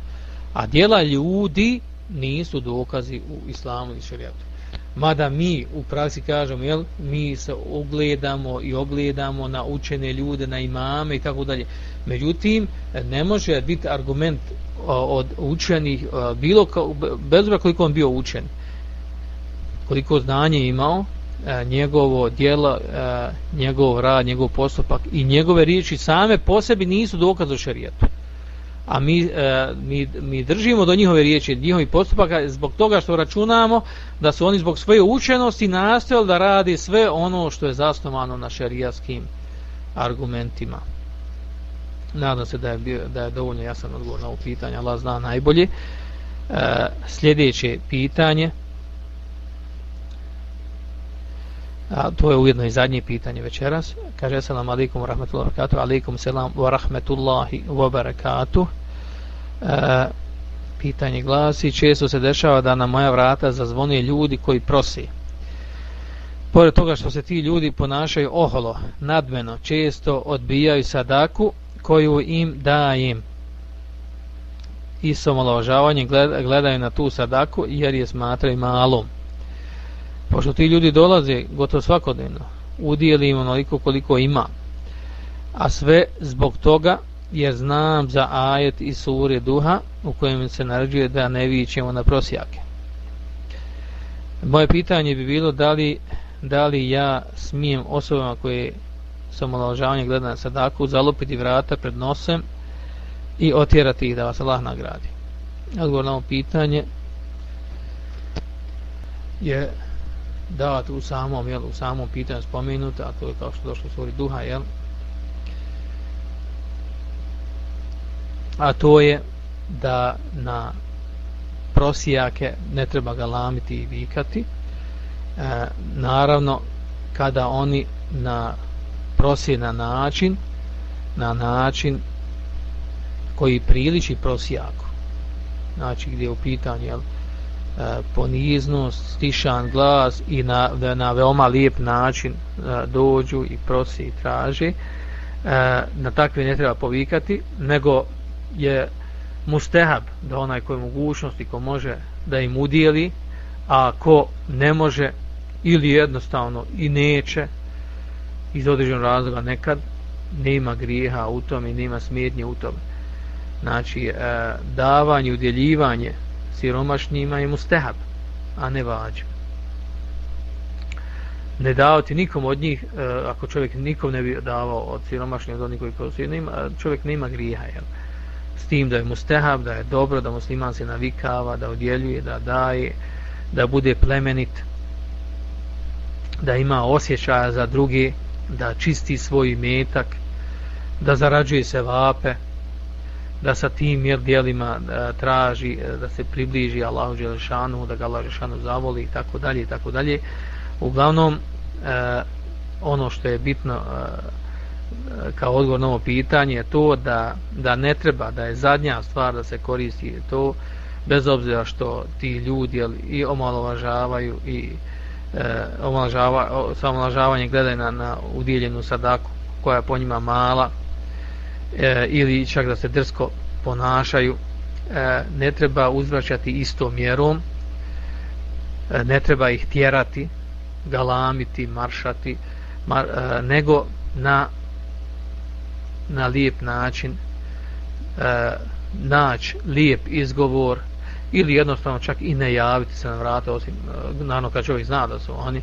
A dijela ljudi nisu dokazi u islamu i šerijatu. Mada mi u praksi kažemo, jel, mi se ogledamo i ogledamo na učene ljude, na imame i tako dalje. Međutim, ne može biti argument od učenih, bilo kao, bez koliko on bio učen, koliko znanje imao, E, njegovo djelo, e, njegov rad, njegov postupak i njegove riječi same po sebi nisu dokaz o šarijetu. A mi, e, mi, mi držimo do njihove riječi, njihovi postupaka zbog toga što računamo da su oni zbog svoje učenosti nastojali da radi sve ono što je zasnovano na šarijatskim argumentima. Nadam se da je, bio, da je dovoljno jasan odgovor na ovo pitanje, Allah zna najbolje. Sljedeće pitanje. A to je ujedno i zadnje pitanje večeras. Kaže assalamu alaikum wa rahmatullahi wa barakatuh. Alaikum selam wa rahmatullahi wa barakatuh. E, pitanje glasi, često se dešava da na moja vrata zazvone ljudi koji prosi. Pored toga što se ti ljudi ponašaju oholo, nadmeno, često odbijaju sadaku koju im dajem. I s omalovažavanjem gledaju na tu sadaku jer je smatraju malom pošto ti ljudi dolaze gotovo svakodnevno, udijeli im onoliko koliko ima, a sve zbog toga jer znam za ajet i sure duha u kojem se naređuje da ne vićemo na prosjake. Moje pitanje bi bilo da li, da li ja smijem osobama koje sam omaložavanjem gleda na sadaku zalupiti vrata pred nosem i otjerati ih da vas Allah nagradi. Odgovor na ovo pitanje je da u samom, jel, u samom pitanju spomenuta, a to je kao što došlo u suri duha, jel? A to je da na prosijake ne treba ga lamiti i vikati e, naravno kada oni na prosije na način na način koji priliči prosijaku znači gdje je u pitanju jel, E, poniznost, stišan glas i na, na veoma lijep način e, dođu i prosi i traži. E, na takve ne treba povikati nego je mustehab da onaj koji je mogućnosti ko može da im udijeli a ko ne može ili jednostavno i neće iz određenog razloga nekad nema grijeha u tome i nema smjetnje u tome. Znači davanje, udjeljivanje siromašnjima je mustehab a ne vađib. ne davati nikom od njih e, ako čovjek nikom ne bi davao od siromašnjih od onih koji koji čovjek nema griha, jel? s tim da je mustehab da je dobro da musliman se navikava da odjeljuje, da daje da bude plemenit da ima osjećaja za druge da čisti svoj metak da zarađuje se vape da sa tim jer dijelima da traži e, da se približi Allahu Đelešanu da ga Allah Đelešanu zavoli i tako dalje i tako dalje. Uglavnom e, ono što je bitno e, kao odgovor na ovo pitanje je to da, da ne treba da je zadnja stvar da se koristi to bez obzira što ti ljudi jel, i omalovažavaju i e, omalovažava, omalovažavanje gledaju na, na udjeljenu sadaku koja je po njima mala e, ili čak da se drsko ponašaju e, ne treba uzvraćati istom mjerom e, ne treba ih tjerati galamiti, maršati mar, e, nego na na lijep način e, naći lijep izgovor ili jednostavno čak i ne javiti se na vrata osim e, naravno kad čovjek zna da su oni e,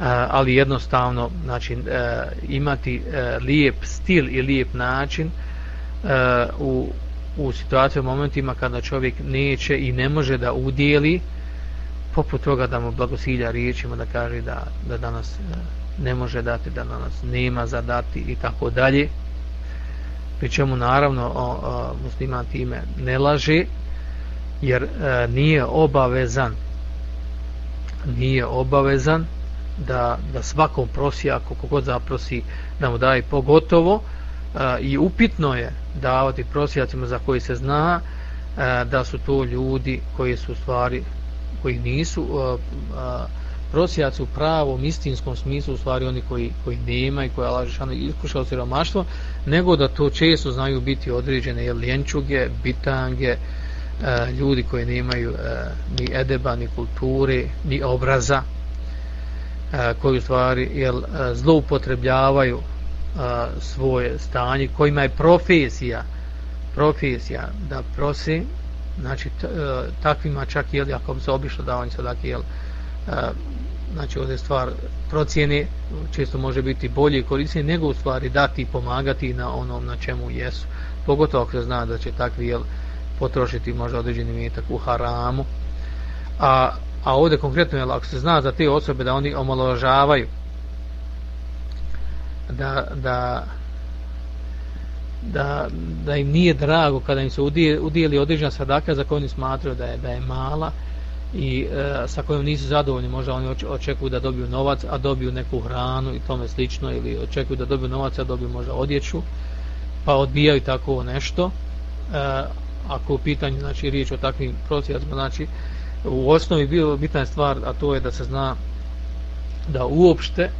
Eh, ali jednostavno znači eh, imati eh, lijep stil i lijep način u, u situaciju u momentima kada čovjek neće i ne može da udjeli poput toga da mu blagosilja riječima da kaže da, da danas ne može dati, da danas nema za dati i tako dalje. Pri čemu naravno o, o, musliman time ne laže jer e, nije obavezan nije obavezan da, da svakom prosi ako kogod zaprosi da mu daje pogotovo e, i upitno je davati prosijacima za koji se zna e, da su to ljudi koji su stvari koji nisu e, e, prosijaci u pravom istinskom smislu u stvari oni koji, koji nema i koji je lažešano iskušao siromaštvo nego da to često znaju biti određene ljenčuge, bitange e, ljudi koji nemaju e, ni edeba, ni kulture ni obraza. E, koji u stvari jel, e, zloupotrebljavaju e, svoje stanje kojima je profesija profesija da prosi znači t, takvima čak jel, ako bi se obišlo da oni sadaki jel, znači ovdje stvar procjene često može biti bolje i korisnije nego u stvari dati i pomagati na onom na čemu jesu. Pogotovo ako se zna da će takvi jel, potrošiti možda određeni metak u haramu. A, a ovdje konkretno je ako se zna za te osobe da oni omaložavaju da, da da, da im nije drago kada im se udijeli određena sadaka za koju oni smatraju da je, da je mala i e, sa kojom nisu zadovoljni. Možda oni očekuju da dobiju novac a dobiju neku hranu i tome slično ili očekuju da dobiju novac a dobiju možda odjeću pa odbijaju tako nešto. E, ako u pitanju znači riječ o takvim prosjecima znači u osnovi bilo bitna stvar a to je da se zna da uopšte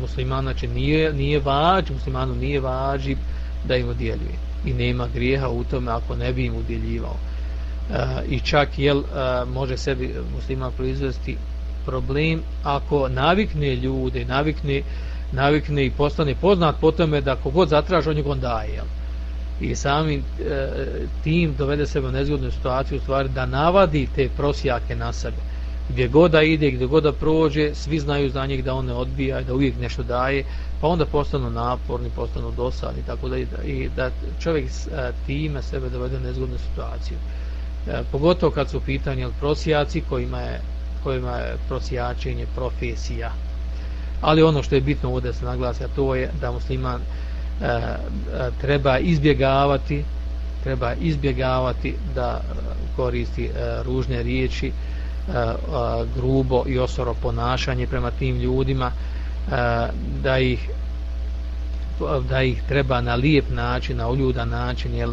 musliman znači nije, nije vađ muslimanu nije vađib da im udjeljuje i nema grijeha u tome ako ne bi im udjeljivao e, i čak jel e, može sebi musliman proizvesti problem ako navikne ljude navikne, navikne i postane poznat po tome da kogod zatraži on njegov daje jel? I samim e, tim dovede sebe u nezgodnu situaciju u stvari da navadi te prosjake na sebe. Gdje god da ide, gdje god da prođe svi znaju za njeg da on ne odbija i da uvijek nešto daje pa onda postanu naporni, postanu dosadni tako da, i da čovjek e, time sebe dovede u nezgodnu situaciju. E, pogotovo kad su u pitanju prosjaci kojima je, kojima je prosjačenje profesija. Ali ono što je bitno ovdje se naglasi a to je da musliman E, e, treba izbjegavati treba izbjegavati da e, koristi ružne riječi grubo i osoro ponašanje prema tim ljudima da ih da ih treba na lijep način, na uljudan način jel,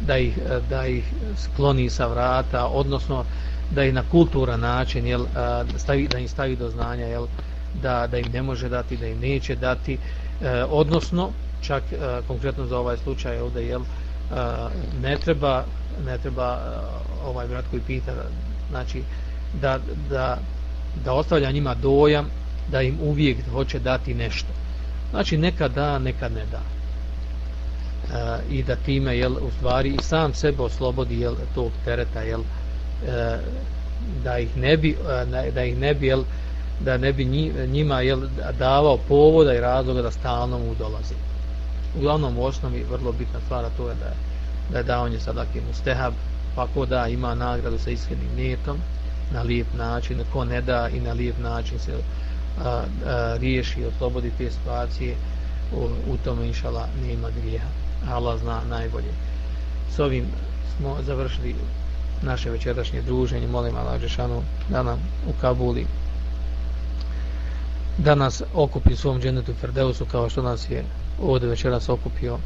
da, ih, da ih skloni sa vrata odnosno da ih na kulturan način jel, stavi, da im stavi do znanja jel, da, da im ne može dati, da im neće dati e, odnosno čak e, konkretno za ovaj slučaj ovdje jel, e, ne treba ne treba ovaj brat koji pita znači da, da, da ostavlja njima dojam da im uvijek hoće dati nešto. Znači neka da, neka ne da. E, i da time jel, u stvari i sam sebe oslobodi jel, tog tereta jel, e, da ih ne bi da ih ne bi jel, da ne bi njima jel, davao povoda i razloga da stalno mu dolazi uglavnom u osnovi vrlo bitna stvar to je da je, da je davanje sadake mustehab pa ko da ima nagradu sa iskrenim netom na lijep način, ko ne da i na lijep način se a, a, riješi i oslobodi te situacije u, u tome inšala nema grijeha. Allah zna najbolje. S ovim smo završili naše večerašnje druženje. Molim Allah Žešanu da nam u Kabuli da nas okupi svom dženetu Ferdeusu kao što nas je ovdje večeras okupio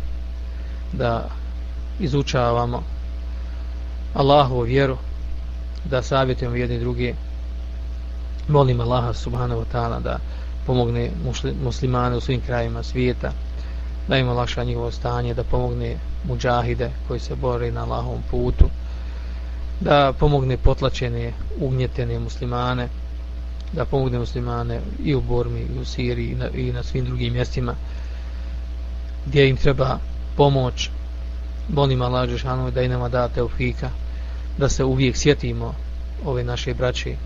da izučavamo Allahovu vjeru da savjetujemo jedni drugi molim Allaha subhanahu wa ta'ala da pomogne muslimane u svim krajima svijeta da im olakša njihovo stanje da pomogne muđahide koji se bore na Allahovom putu da pomogne potlačene ugnjetene muslimane da pomogne muslimane i u Bormi i u Siriji i na, i na svim drugim mjestima gdje im treba pomoć molim Allah Žešanu da i nama da teufika da se uvijek sjetimo ove naše braće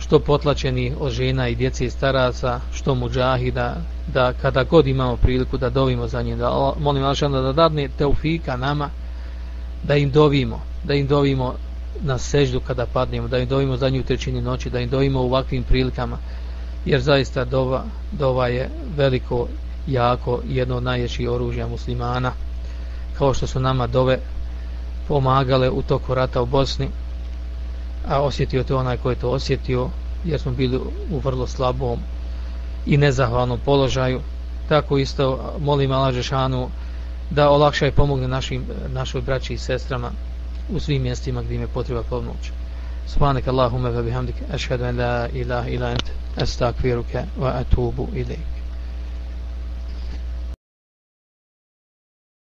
što potlačeni od žena i djece i staraca, što muđahida, da kada god imamo priliku da dovimo za njim, da molim Alšana da dadne teufika nama, da im dovimo, da im dovimo na seždu kada padnemo, da im dovimo zadnju trećini noći, da im dovimo u ovakvim prilikama, jer zaista dova, dova je veliko, jako, jedno od najjećih oružja muslimana, kao što su nama dove pomagale u toku rata u Bosni, a osjetio to onaj ko je to osjetio, jer smo bili u vrlo slabom i nezahvalnom položaju. Tako isto molim Allah Žešanu da olakša i pomogne našim, našoj braći i sestrama u svim mjestima gdje im je potreba pomoć. Subhanak Allahume ve bihamdik, ašhadu en la ilaha ila ent, astaghfiruka wa atubu ilaik.